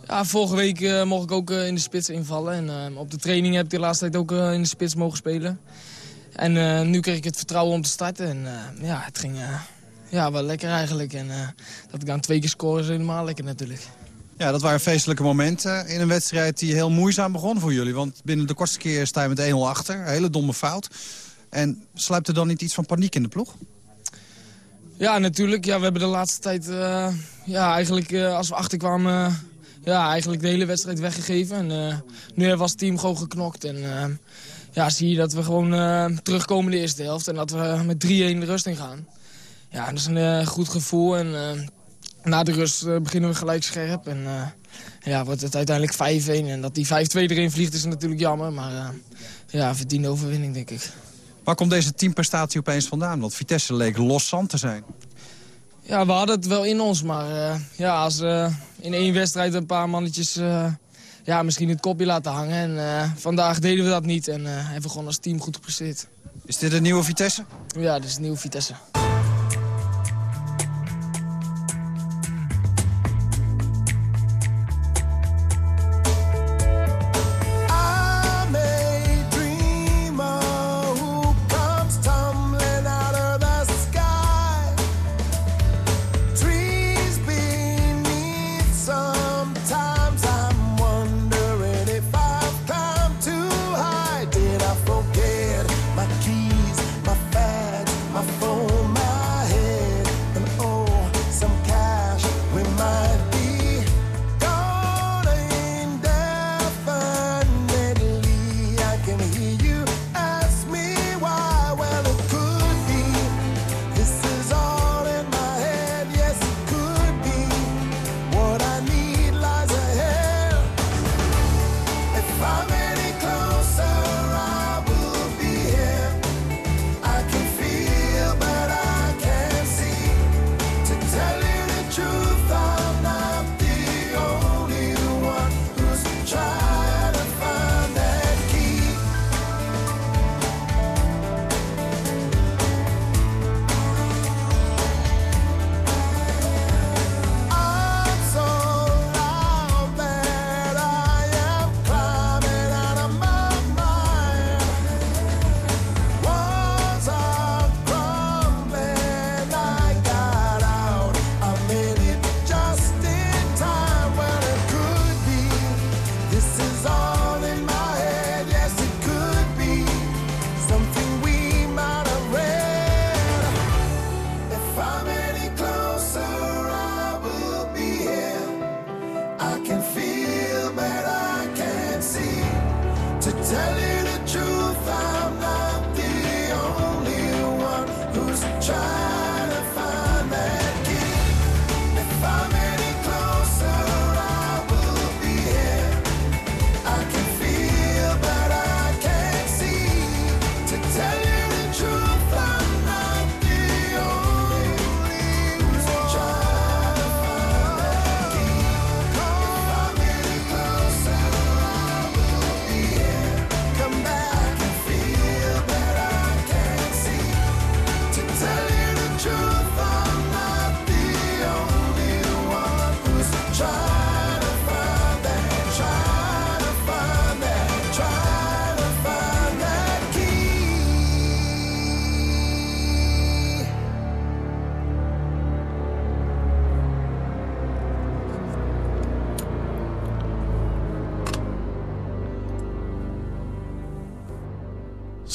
Ja, vorige week mocht ik ook in de spits invallen. En op de training heb ik de laatste tijd ook in de spits mogen spelen. En nu kreeg ik het vertrouwen om te starten. En ja, het ging ja, wel lekker eigenlijk. En dat ik dan twee keer scoren is helemaal lekker natuurlijk. Ja, dat waren feestelijke momenten in een wedstrijd die heel moeizaam begon voor jullie. Want binnen de kortste keer sta je met 1-0 achter. Een hele domme fout. En sluipt er dan niet iets van paniek in de ploeg? Ja, natuurlijk. Ja, we hebben de laatste tijd... Uh, ja, eigenlijk uh, als we achterkwamen... Uh, ja, eigenlijk de hele wedstrijd weggegeven. En nu was het team gewoon geknokt. En ja, zie je dat we gewoon terugkomen in de eerste helft. En dat we met 3-1 de rust in gaan. Ja, dat is een goed gevoel. En na de rust uh, beginnen we gelijk scherp. En ja, wordt het uiteindelijk 5-1. En dat die 5-2 erin vliegt is natuurlijk jammer. Maar ja, verdiende overwinning, denk ik. Waar komt deze teamprestatie opeens vandaan? Want Vitesse leek los zand te zijn. Ja, we hadden het wel in ons. Maar uh, ja, als uh, in één wedstrijd een paar mannetjes ja, misschien het kopje laten hangen. En vandaag deden we dat niet. En hebben we gewoon als team goed gepresteerd. Is dit een nieuwe Vitesse? Ja, dit is een nieuwe Vitesse.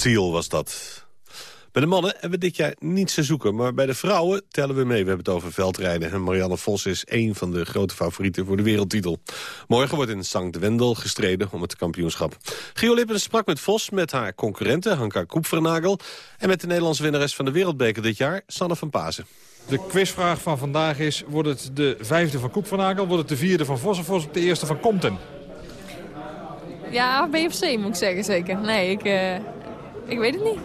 Seal was dat. Bij de mannen hebben we dit jaar niets te zoeken. Maar bij de vrouwen tellen we mee. We hebben het over veldrijden. En Marianne Vos is één van de grote favorieten voor de wereldtitel. Morgen wordt in Sankt Wendel gestreden om het kampioenschap. Gio Lippen sprak met Vos, met haar concurrente Hanka Koepvernagel... en met de Nederlandse winnares van de wereldbeker dit jaar, Sanne van Pazen. De quizvraag van vandaag is, wordt het de vijfde van Koepvernagel... wordt het de vierde van Vos of Vos de eerste van Compton? Ja, B of C moet ik zeggen zeker. Nee, ik... Uh... Ich weiß nicht.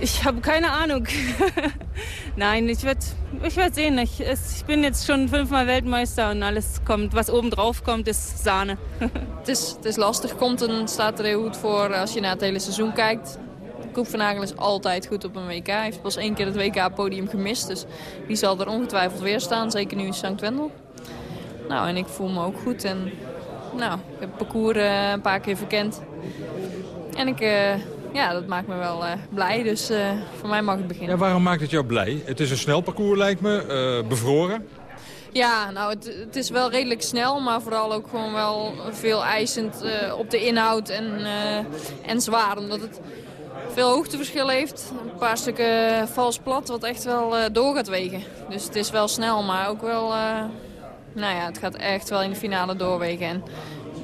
Ich habe keine Ahnung. *laughs* Nein, ich werde ich werd sehen. Ich, ich, bin jetzt schon fünfmal Weltmeister und alles kommt, was oben drauf komt, is Sahne. *laughs* het, is, het is lastig. Staat er heel goed voor als je naar het hele seizoen kijkt. Koep van Nagel is altijd goed op een WK. Hij heeft pas één keer het WK-podium gemist. Dus die zal er ongetwijfeld weer staan. Zeker nu in St. Wendel. Nou, en ik voel me ook goed. En nou, ik heb het parcours uh, een paar keer verkend. En ik... Uh, ja, dat maakt me wel uh, blij. Dus uh, voor mij mag het beginnen. Ja, waarom maakt het jou blij? Het is een snel parcours lijkt me, uh, bevroren. Ja, nou het, het, is wel redelijk snel, maar vooral ook gewoon wel veel eisend op de inhoud en, en zwaar. Omdat het veel hoogteverschil heeft. Een paar stukken vals plat wat echt wel door gaat wegen. Dus het is wel snel, maar ook wel... nou ja, het gaat echt wel in de finale doorwegen. En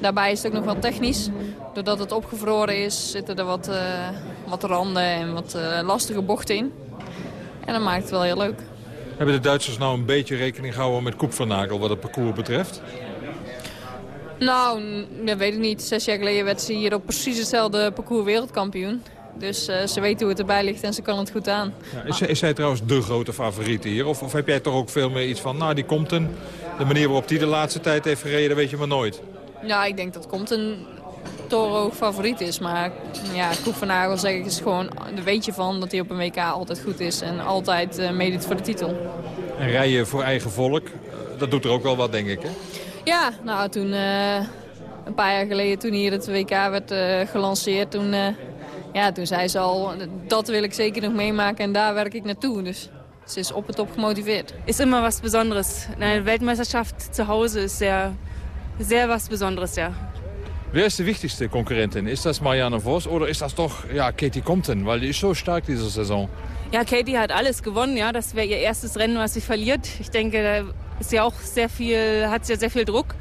daarbij is het ook nog wel technisch. Doordat het opgevroren is, zitten er wat, uh, wat randen en wat uh, lastige bochten in. En dat maakt het wel heel leuk. Hebben de Duitsers nou een beetje rekening gehouden met Koep van Nagel wat het parcours betreft? Nou, dat weet ik niet. Zes jaar geleden werd ze hier op precies hetzelfde parcours wereldkampioen. Dus eh, ze weet hoe het erbij ligt en ze kan het goed aan. Ja, is, zij- is zij trouwens de grote favoriet hier? Of, of heb jij toch ook veel meer iets van, nou die komt een... De manier waarop die de laatste tijd heeft gereden, weet je maar nooit. Ja, ik denk dat komt een Toro favoriet is. Maar ja, Koep van Nagel zeg ik is gewoon, daar weet je van dat hij op een WK altijd goed is. En altijd eh, meedoet voor de titel. En rijden voor eigen volk, dat doet er ook wel wat, denk ik. Hè? Ja, nou toen, eh, een paar jaar geleden toen hier het WK werd eh, gelanceerd, toen, eh, ja, toen zei ze al, dat wil ik zeker nog meemaken en daar werk ik naartoe. Dus ze is op het top gemotiveerd. Ist immer was Besonderes. Eine Weltmeisterschaft zu Hause ist sehr, sehr was Besonderes, ja. Wer ist die wichtigste Konkurrentin? Ist das Marianne Vos oder ist das doch ja, Katie Compton? Weil die ist so stark diese Saison. Ja, Katie hat alles gewonnen, ja. Das wäre ihr erstes Rennen, was sie verliert. Ich denke, da ist sie auch sehr viel, hat sie sehr viel Druck.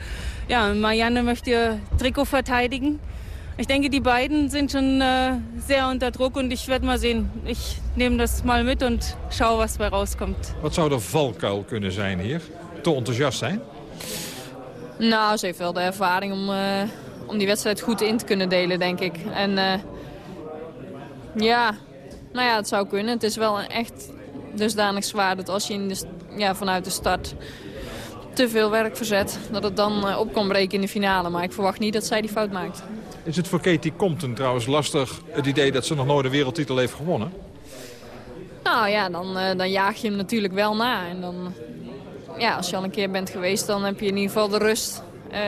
Ja, Marianne möchte ihr Trikot verteidigen. Ich denke, die beiden sind schon äh, sehr unter Druck und ich werde mal sehen. Ich nehme das mal mit und schaue, was bei rauskommt. Wat zou de valkuil kunnen zijn hier? Te enthousiast zijn? Nou, ze heeft wel de ervaring om, eh, om die wedstrijd goed in te kunnen delen, denk ik. En eh, ja, nou ja, het zou kunnen. Het is wel echt dusdanig zwaar dat als je in de, ja, vanuit de start te veel werk verzet, dat het dan eh, op kan breken in de finale. Maar ik verwacht niet dat zij die fout maakt. Is het voor Katie Compton trouwens lastig het idee dat ze nog nooit een wereldtitel heeft gewonnen? Nou ja, dan, dan jaag je hem natuurlijk wel na. En dan, ja, als je al een keer bent geweest, dan heb je in ieder geval de rust. eh,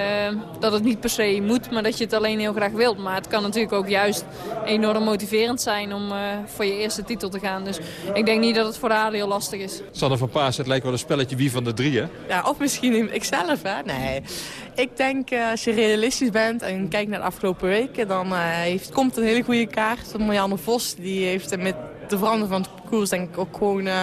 dat het niet per se moet, maar dat je het alleen heel graag wilt. Maar het kan natuurlijk ook juist enorm motiverend zijn om eh, voor je eerste titel te gaan. Dus ik denk niet dat het voor haar heel lastig is. Sanne van Paas, het lijkt wel een spelletje wie van de drie, hè? Ja, of misschien ikzelf, hè? Nee. Ik denk, eh, als je realistisch bent en kijkt naar de afgelopen weken... dan eh, heeft, komt een hele goede kaart. Marianne Vos die heeft er met de verandering van het parcours denk ik ook gewoon... eh,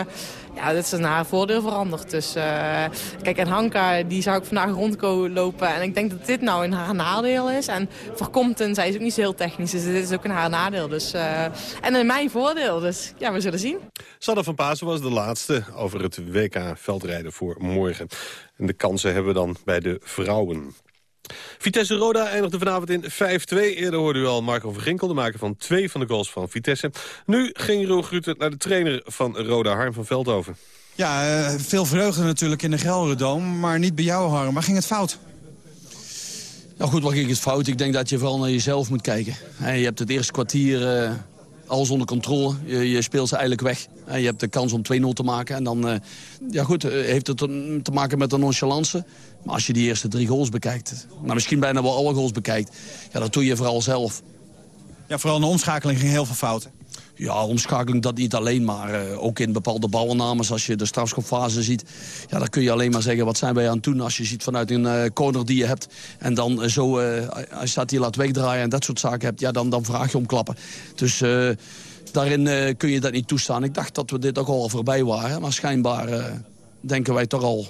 ja, dat is naar haar voordeel veranderd. Dus eh, kijk, en Hanka, die zou ik vandaag rondlopen. En ik denk dat dit nou in haar nadeel is. En voor Compton, zij is ook niet zo heel technisch. Dus dit is ook in haar nadeel. Dus, eh, en in mijn voordeel. Dus ja, we zullen zien. Sanne van Pasen was de laatste over het WK veldrijden voor morgen. En de kansen hebben we dan bij de vrouwen. Vitesse Roda eindigde vanavond in 5-2. Eerder hoorde u al Marco van Ginkel, de maker van twee van de goals van Vitesse. Nu ging Roel Grutte naar de trainer van Roda, Harm van Veldhoven. Ja, eh, veel vreugde natuurlijk in de Gelderdoom, maar niet bij jou, Harm. Waar ging het fout? Ja goed, wat ging het fout? Ik denk dat je vooral naar jezelf moet kijken. Je hebt het eerste kwartier eh, alles onder controle. Je, je speelt ze eigenlijk weg. Hè, Je hebt de kans om 2-0 te maken. En dan eh, ja goed, heeft het te te maken met de nonchalance. Maar als je die eerste drie goals bekijkt, nou misschien bijna wel alle goals bekijkt... ja, dat doe je vooral zelf. Ja, vooral in de omschakeling ging heel veel fouten. Ja, omschakeling dat niet alleen, maar eh, ook in bepaalde ballennames. Als je de strafschopfase ziet, ja, dan kun je alleen maar zeggen... wat zijn wij aan het doen als je ziet vanuit een eh, corner die je hebt... en dan eh, zo, als je dat hier laat wegdraaien en dat soort zaken hebt... ja, dan, dan vraag je om klappen. Dus daarin kun je dat niet toestaan. Ik dacht dat we dit ook al voorbij waren, maar schijnbaar denken wij toch al...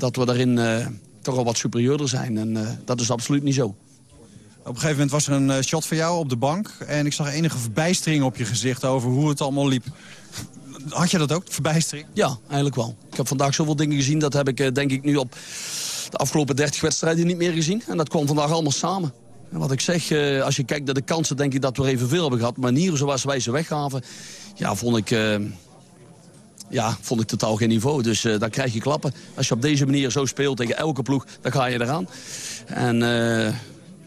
dat we daarin eh, toch al wat superieurder zijn. En eh, dat is absoluut niet zo. Op een gegeven moment was er een eh, shot van jou op de bank... en ik zag enige verbijstering op je gezicht over hoe het allemaal liep. Had je dat ook, verbijstering? Ja, eigenlijk wel. Ik heb vandaag zoveel dingen gezien, dat heb ik denk ik nu op de afgelopen 30 wedstrijden niet meer gezien. En dat kwam vandaag allemaal samen. En wat ik zeg, als je kijkt naar de kansen, denk ik dat we er evenveel hebben gehad. Maar manieren zoals wij ze weggaven, ja, vond ik, ja, vond ik totaal geen niveau. Dus eh, dan krijg je klappen. Als je op deze manier zo speelt tegen elke ploeg, dan ga je eraan. En... eh,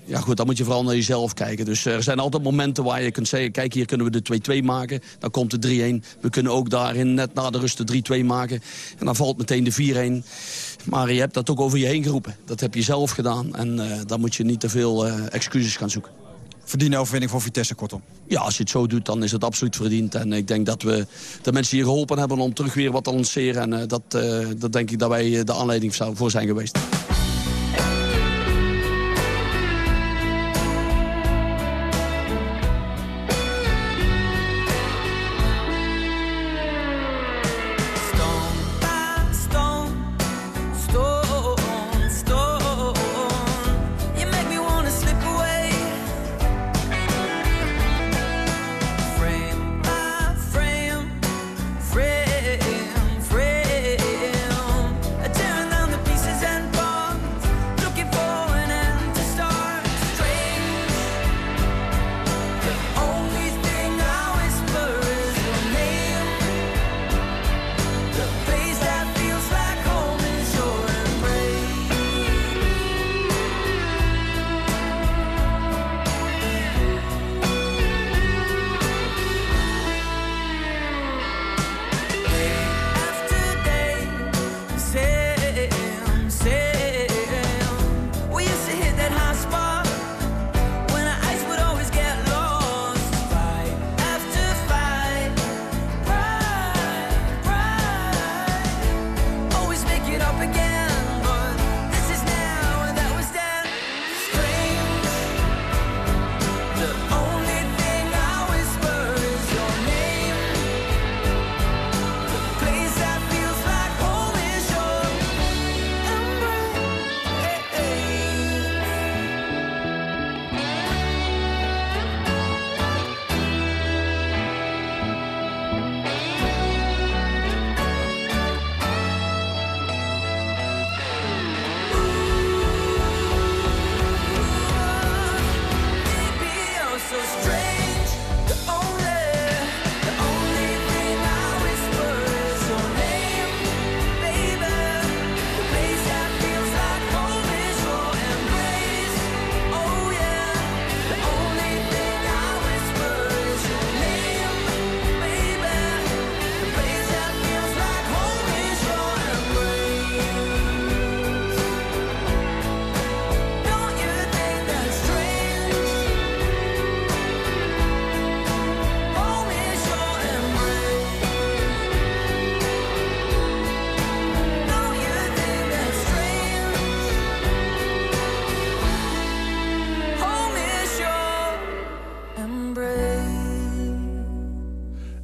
ja goed, dan moet je vooral naar jezelf kijken. Dus er zijn altijd momenten waar je kunt zeggen... kijk, hier kunnen we de 2-2 maken. Dan komt de 3-1. We kunnen ook daarin net na de rust de 3-2 maken. En dan valt meteen de 4-1. Maar je hebt dat ook over je heen geroepen. Dat heb je zelf gedaan. En eh, dan moet je niet te veel eh, excuses gaan zoeken. Verdiende overwinning voor Vitesse, kortom. Ja, als je het zo doet, dan is het absoluut verdiend. En ik denk dat we de mensen hier geholpen hebben om terug weer wat te lanceren. En eh, dat, eh, dat denk ik dat wij eh, de aanleiding voor zijn geweest.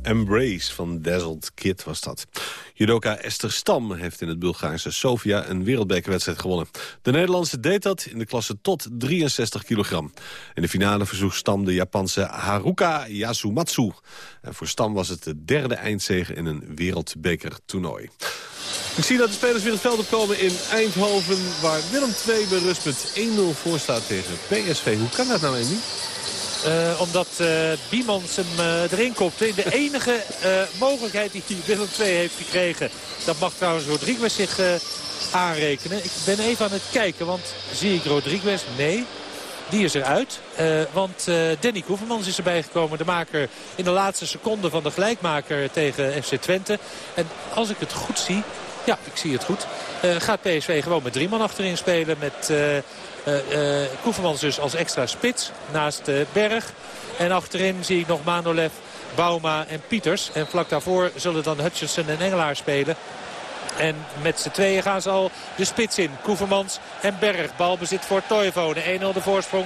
Embrace van Dazzled Kid was dat. Judoka Esther Stam heeft in het Bulgaarse Sofia een wereldbekerwedstrijd gewonnen. De Nederlandse deed dat in de klasse tot 63 kilogram. In de finale verzoeg Stam de Japanse Haruka Yasumatsu. En voor Stam was het de derde eindzege in een wereldbekertoernooi. Ik zie dat de spelers weer het veld opkomen in Eindhoven... waar Willem II bij rust met 1-0 voor staat tegen PSV. Hoe kan dat nou, Amy? Uh, omdat uh, Biemans hem uh, erin kopte. In de *laughs* enige mogelijkheid die Willem II heeft gekregen. Dat mag trouwens Rodriguez zich aanrekenen. Ik ben even aan het kijken, want zie ik Rodriguez? Nee. Die is eruit. want Danny Koevermans is erbij gekomen. De maker in de laatste seconde van de gelijkmaker tegen FC Twente. En als ik het goed zie... Ja, ik zie het goed. gaat PSV gewoon met drie man achterin spelen. Met uh, Koevermans dus als extra spits naast Berg. En achterin zie ik nog Manolev, Bauma en Pieters. En vlak daarvoor zullen dan Hutchinson en Engelaar spelen. En met z'n tweeën gaan ze al de spits in. Koevermans en Berg. Balbezit voor Toivonen. 1-0 de voorsprong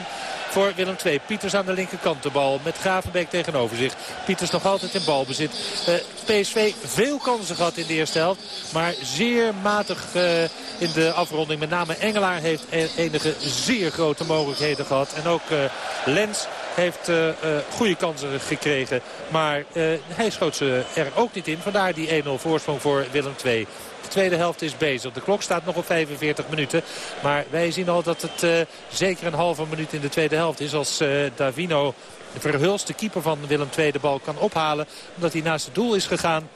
voor Willem II. Pieters aan de linkerkant de bal met Gravenbeek tegenover zich. Pieters nog altijd in balbezit. Uh, PSV veel kansen gehad in de eerste helft. Maar zeer matig uh, in de afronding. Met name Engelaar heeft e- enige zeer grote mogelijkheden gehad. En ook uh, Lens heeft uh, goede kansen gekregen. Maar uh, hij schoot ze er ook niet in. Vandaar die 1-0 voorsprong voor Willem II. De tweede helft is bezig. De klok staat nog op 45 minuten. Maar wij zien al dat het zeker een halve minuut in de tweede helft is. Als Davino de keeper van Willem II, de bal kan ophalen. Omdat hij naast het doel is gegaan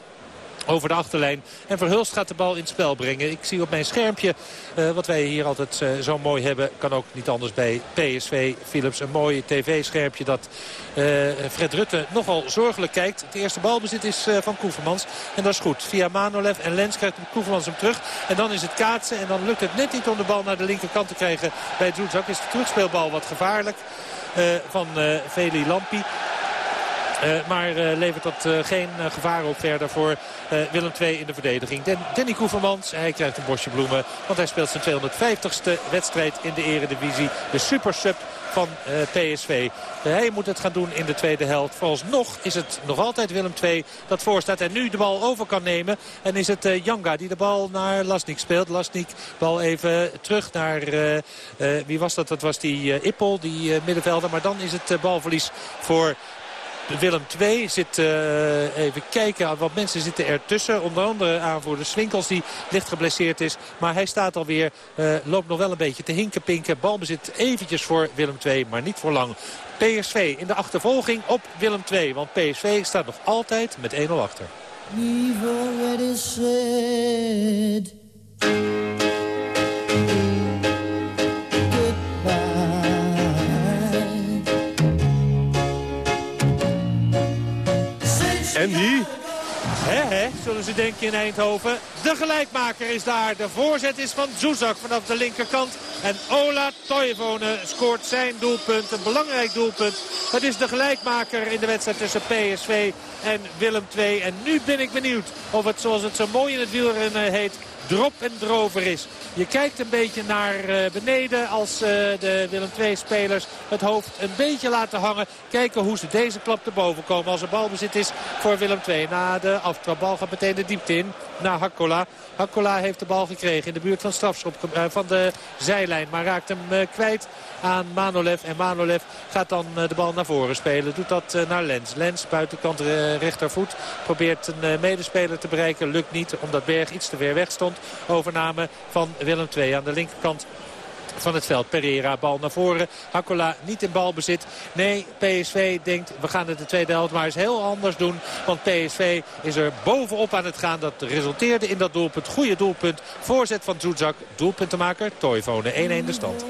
over de achterlijn. En Verhulst gaat de bal in het spel brengen. Ik zie op mijn schermpje, uh, wat wij hier altijd uh, zo mooi hebben... kan ook niet anders bij PSV Philips. Een mooi tv-schermpje dat uh, Fred Rutte nogal zorgelijk kijkt. Het eerste balbezit is van Koevermans. En dat is goed. Via Manolev en Lens krijgt Koevermans hem terug. En dan is het kaatsen. En dan lukt het net niet om de bal naar de linkerkant te krijgen bij Zoetzak. Is de terugspeelbal wat gevaarlijk van Veli Lampi. Uh, maar uh, levert dat uh, geen gevaar op verder voor Willem II in de verdediging. Den Danny Koevermans, hij krijgt een bosje bloemen. Want hij speelt zijn 250ste wedstrijd in de eredivisie. De supersub van PSV. hij moet het gaan doen in de tweede helft. Vooralsnog is het nog altijd Willem II dat voorstaat. En nu de bal over kan nemen. En is het Janga die de bal naar Lasnik speelt. Lasnik bal even terug naar... wie was dat? Dat was die Ippel, die middenvelder. Maar dan is het balverlies voor... Willem 2 zit, uh, even kijken, wat mensen zitten ertussen. Onder andere aanvoerder Swinkels die licht geblesseerd is. Maar hij staat alweer, uh, loopt nog wel een beetje te hinken pinken. Balbezit eventjes voor Willem 2, maar niet voor lang. PSV in de achtervolging op Willem 2. Want PSV staat nog altijd met 1-0 achter. En die? He, he, zullen ze denken in Eindhoven. De gelijkmaker is daar. De voorzet is van Zuzak vanaf de linkerkant. En Ola Toivonen scoort zijn doelpunt. Een belangrijk doelpunt. Het is de gelijkmaker in de wedstrijd tussen PSV en Willem II. En nu ben ik benieuwd of het, zoals het zo mooi in het wielrennen heet, drop en drover is. Je kijkt een beetje naar beneden als uh, de Willem II-spelers het hoofd een beetje laten hangen. Kijken hoe ze deze klap te boven komen als er balbezit is voor Willem II. Na de aftrap, bal gaat meteen de diepte in naar Hakkola. Hakkola heeft de bal gekregen in de buurt van, strafschop, uh, van de zijlijn. Maar raakt hem kwijt aan Manolev. En Manolev gaat dan de bal naar voren spelen. Doet dat naar Lens. Lens buitenkant rechtervoet. Probeert een medespeler te bereiken. Lukt niet omdat Berg iets te ver weg stond. Overname van Willem II aan de linkerkant van het veld. Pereira, bal naar voren. Hakkola niet in balbezit. Nee, PSV denkt, we gaan het de tweede helft maar eens heel anders doen. Want PSV is er bovenop aan het gaan. Dat resulteerde in dat doelpunt. Goede doelpunt. Voorzet van Zuzak. Doelpuntenmaker Toivonen. 1-1 de stand.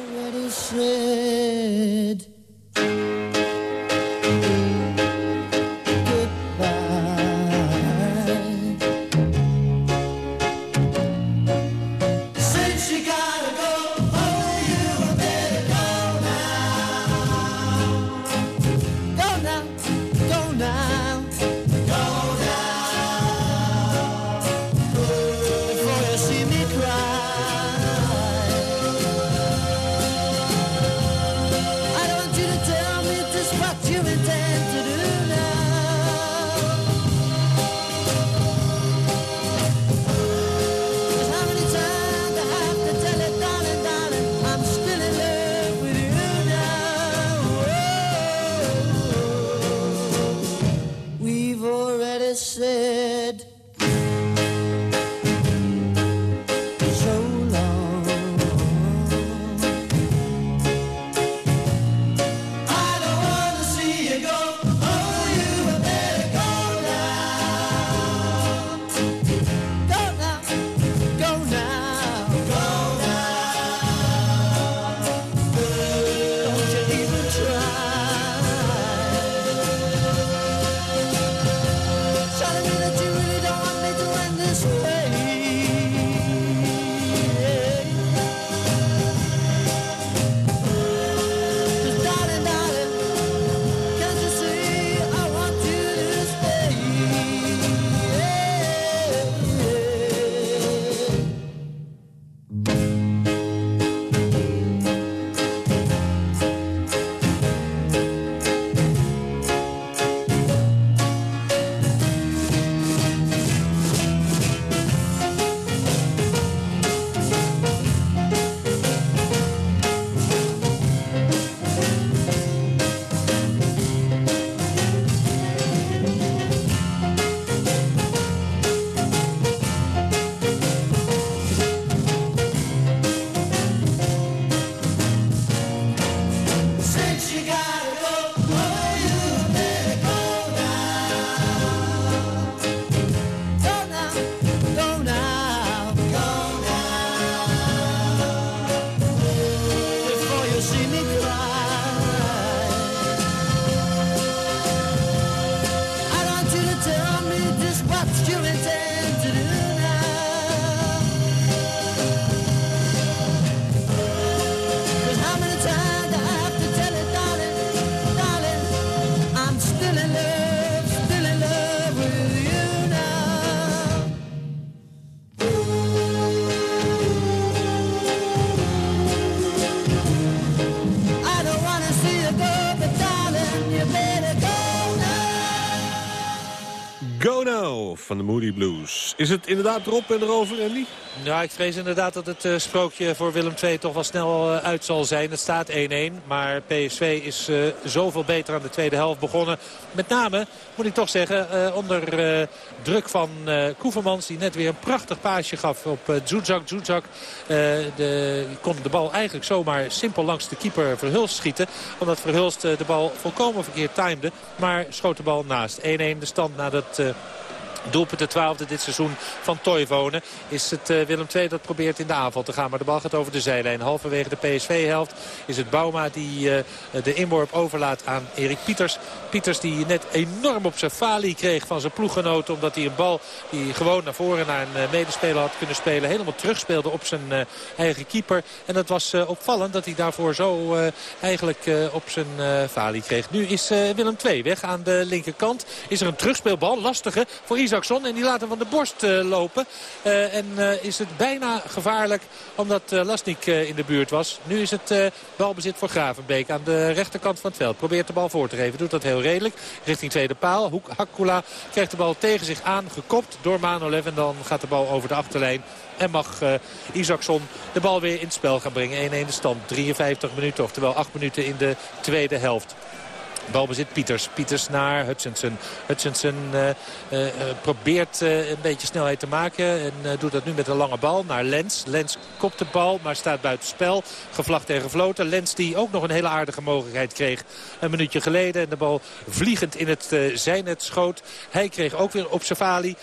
Van de Moody Blues. Is het inderdaad erop en erover, Andy? Ja, ik vrees inderdaad dat het uh, sprookje voor Willem II toch wel snel uh, uit zal zijn. Het staat 1-1, maar PSV is uh, zoveel beter aan de tweede helft begonnen. Met name, moet ik toch zeggen, onder druk van Koevermans... die net weer een prachtig paasje gaf op uh, Zuzak. Zuzak de, kon de bal eigenlijk zomaar simpel langs de keeper Verhulst schieten. Omdat Verhulst de bal volkomen verkeerd timede. Maar schoot de bal naast. 1-1 de stand nadat... Doelpunt de twaalfde dit seizoen van Toivonen. Is het uh, Willem II dat probeert in de aanval te gaan. Maar de bal gaat over de zijlijn. Halverwege de PSV-helft is het Bouma die uh, de inworp overlaat aan Erik Pieters. Pieters die net enorm op zijn falie kreeg van zijn ploeggenoten. Omdat hij een bal die gewoon naar voren naar een uh, medespeler had kunnen spelen. Helemaal terugspeelde op zijn eigen keeper. En dat was opvallend dat hij daarvoor zo eigenlijk op zijn falie kreeg. Nu is Willem II weg aan de linkerkant. Is er een terugspeelbal. Lastige voor En die laat hem van de borst uh, lopen. Uh, en uh, is het bijna gevaarlijk omdat Lasnik in de buurt was. Nu is het balbezit voor Gravenbeek aan de rechterkant van het veld. Probeert de bal voor te geven. Doet dat heel redelijk. Richting tweede paal. Hoek Hakula krijgt de bal tegen zich aan. Gekopt door Manolev. En dan gaat de bal over de achterlijn. En mag uh, Isaacson de bal weer in het spel gaan brengen. 1-1 de stand. 53 minuten, oftewel 8 minuten in de tweede helft. Balbezit Pieters. Pieters naar Hutchinson. Hutchinson uh, uh, probeert uh, een beetje snelheid te maken. En doet dat nu met een lange bal naar Lens. Lens kopt de bal, maar staat buiten spel. Gevlacht en. Lens die ook nog een hele aardige mogelijkheid kreeg. Een minuutje geleden. En de bal vliegend in het zijnet schoot. Hij kreeg ook weer op falie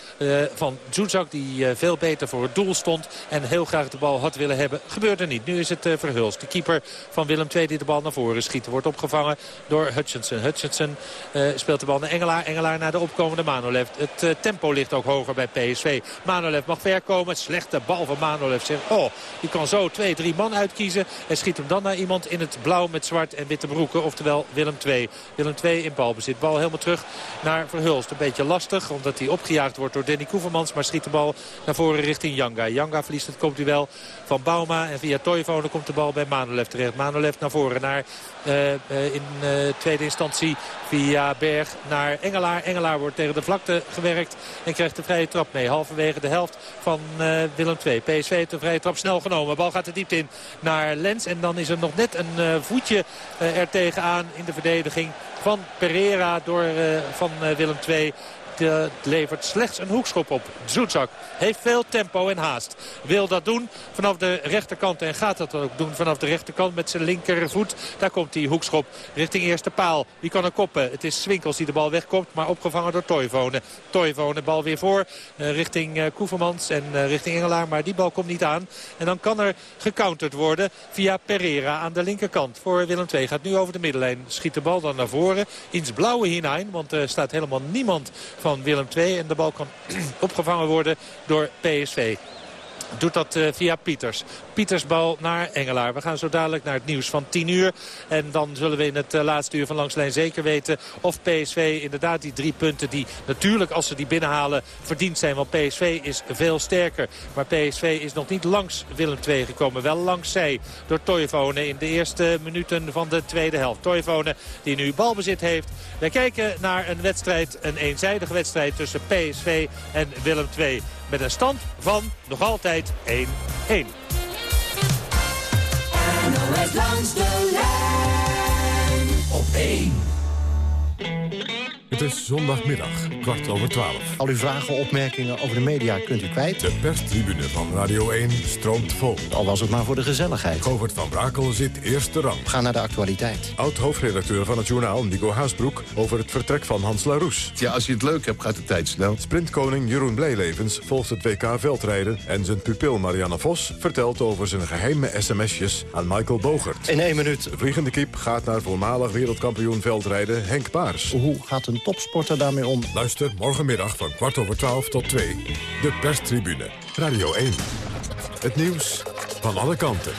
van Zuzak. Die veel beter voor het doel stond. En heel graag de bal had willen hebben. Gebeurde niet. Nu is het Verhulst. De keeper van Willem II die de bal naar voren schiet. Wordt opgevangen door Hutchinson. Hutchinson. uh, speelt de bal naar Engelaar. Engelaar naar de opkomende Manolev. Het uh, tempo ligt ook hoger bij PSV. Manolev mag ver komen. Slechte bal van Manolev. Zegt, oh, die kan zo twee, drie man uitkiezen. En schiet hem dan naar iemand in het blauw met zwart en witte broeken. Oftewel Willem II. Willem II in balbezit. Bal helemaal terug naar Verhulst. Een beetje lastig, omdat hij opgejaagd wordt door Danny Koevermans. Maar schiet de bal naar voren richting Janga. Janga verliest het kopduel van Bauma. En via Toivonen komt de bal bij Manolev terecht. Manolev naar voren naar uh, in tweede instantie via Berg naar Engelaar. Engelaar wordt tegen de vlakte gewerkt en krijgt de vrije trap mee. Halverwege de helft van Willem II. PSV heeft de vrije trap snel genomen. Bal gaat de diepte in naar Lens. En dan is er nog net een voetje er tegenaan in de verdediging van Pereira door van Willem II uh, levert slechts een hoekschop op. Zoetzak heeft veel tempo en haast. Wil dat doen vanaf de rechterkant en gaat dat ook doen vanaf de rechterkant met zijn linkervoet. Daar komt die hoekschop richting eerste paal. Wie kan er koppen? Het is Swinkels die de bal wegkomt, maar opgevangen door Toivonen. Toivonen bal weer voor richting uh, Koevermans en richting Engelaar. Maar die bal komt niet aan. En dan kan er gecounterd worden via Pereira aan de linkerkant. Voor Willem II gaat nu over de middenlijn. Schiet de bal dan naar voren. Ins blauwe hinein, want er staat helemaal niemand van Willem II. En de bal kan *clears throat* opgevangen worden door PSV. Doet dat uh, via Pieters. Pietersbal naar Engelaar. We gaan zo dadelijk naar het nieuws van 10 uur. En dan zullen we in het uh, laatste uur van Langslijn zeker weten of PSV inderdaad die drie punten die natuurlijk als ze die binnenhalen verdiend zijn. Want PSV is veel sterker. Maar PSV is nog niet langs Willem II gekomen. Wel langs zij door Toivonen in de eerste minuten van de tweede helft. Toivonen die nu balbezit heeft. Wij kijken naar een wedstrijd, een eenzijdige wedstrijd tussen PSV en Willem II. Met een stand van nog altijd 1-1. Langs de lijn op 1. Het is zondagmiddag, kwart over twaalf. Al uw vragen, opmerkingen over de media kunt u kwijt. De perstribune van Radio 1 stroomt vol. Al was het maar voor de gezelligheid. Govert van Brakel zit eerste rang. Ga naar de actualiteit. Oud-hoofdredacteur van het journaal, Nico Haasbroek... over het vertrek van Hans Laroes. Ja, als je het leuk hebt, gaat de tijd snel. Sprintkoning Jeroen Blijlevens volgt het WK veldrijden... en zijn pupil Marianne Vos vertelt over zijn geheime sms'jes aan Michael Bogert. In één minuut. De vliegende kiep gaat naar voormalig wereldkampioen veldrijden Henk Paars. Hoe gaat een topsporter daarmee om? Luister morgenmiddag van kwart over twaalf tot twee. De perstribune. Radio 1. Het nieuws van alle kanten.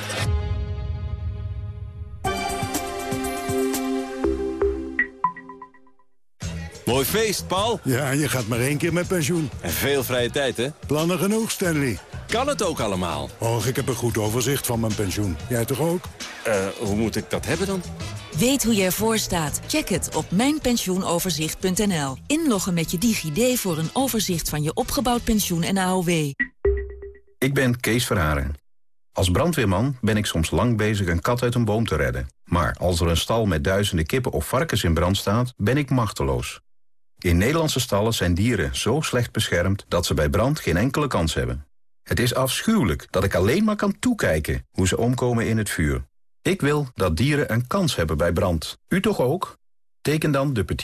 Mooi feest, Paul. Ja, je gaat maar één keer met pensioen. En veel vrije tijd, hè? Plannen genoeg, Stanley. Kan het ook allemaal? Och, ik heb een goed overzicht van mijn pensioen. Jij toch ook? Uh, hoe moet ik dat hebben dan? Weet hoe je ervoor staat? Check het op mijnpensioenoverzicht.nl. Inloggen met je DigiD voor een overzicht van je opgebouwd pensioen en AOW. Ik ben Kees Verharen. Als brandweerman ben ik soms lang bezig een kat uit een boom te redden. Maar als er een stal met duizenden kippen of varkens in brand staat, ben ik machteloos. In Nederlandse stallen zijn dieren zo slecht beschermd dat ze bij brand geen enkele kans hebben. Het is afschuwelijk dat ik alleen maar kan toekijken hoe ze omkomen in het vuur. Ik wil dat dieren een kans hebben bij brand. U toch ook? Teken dan de petitie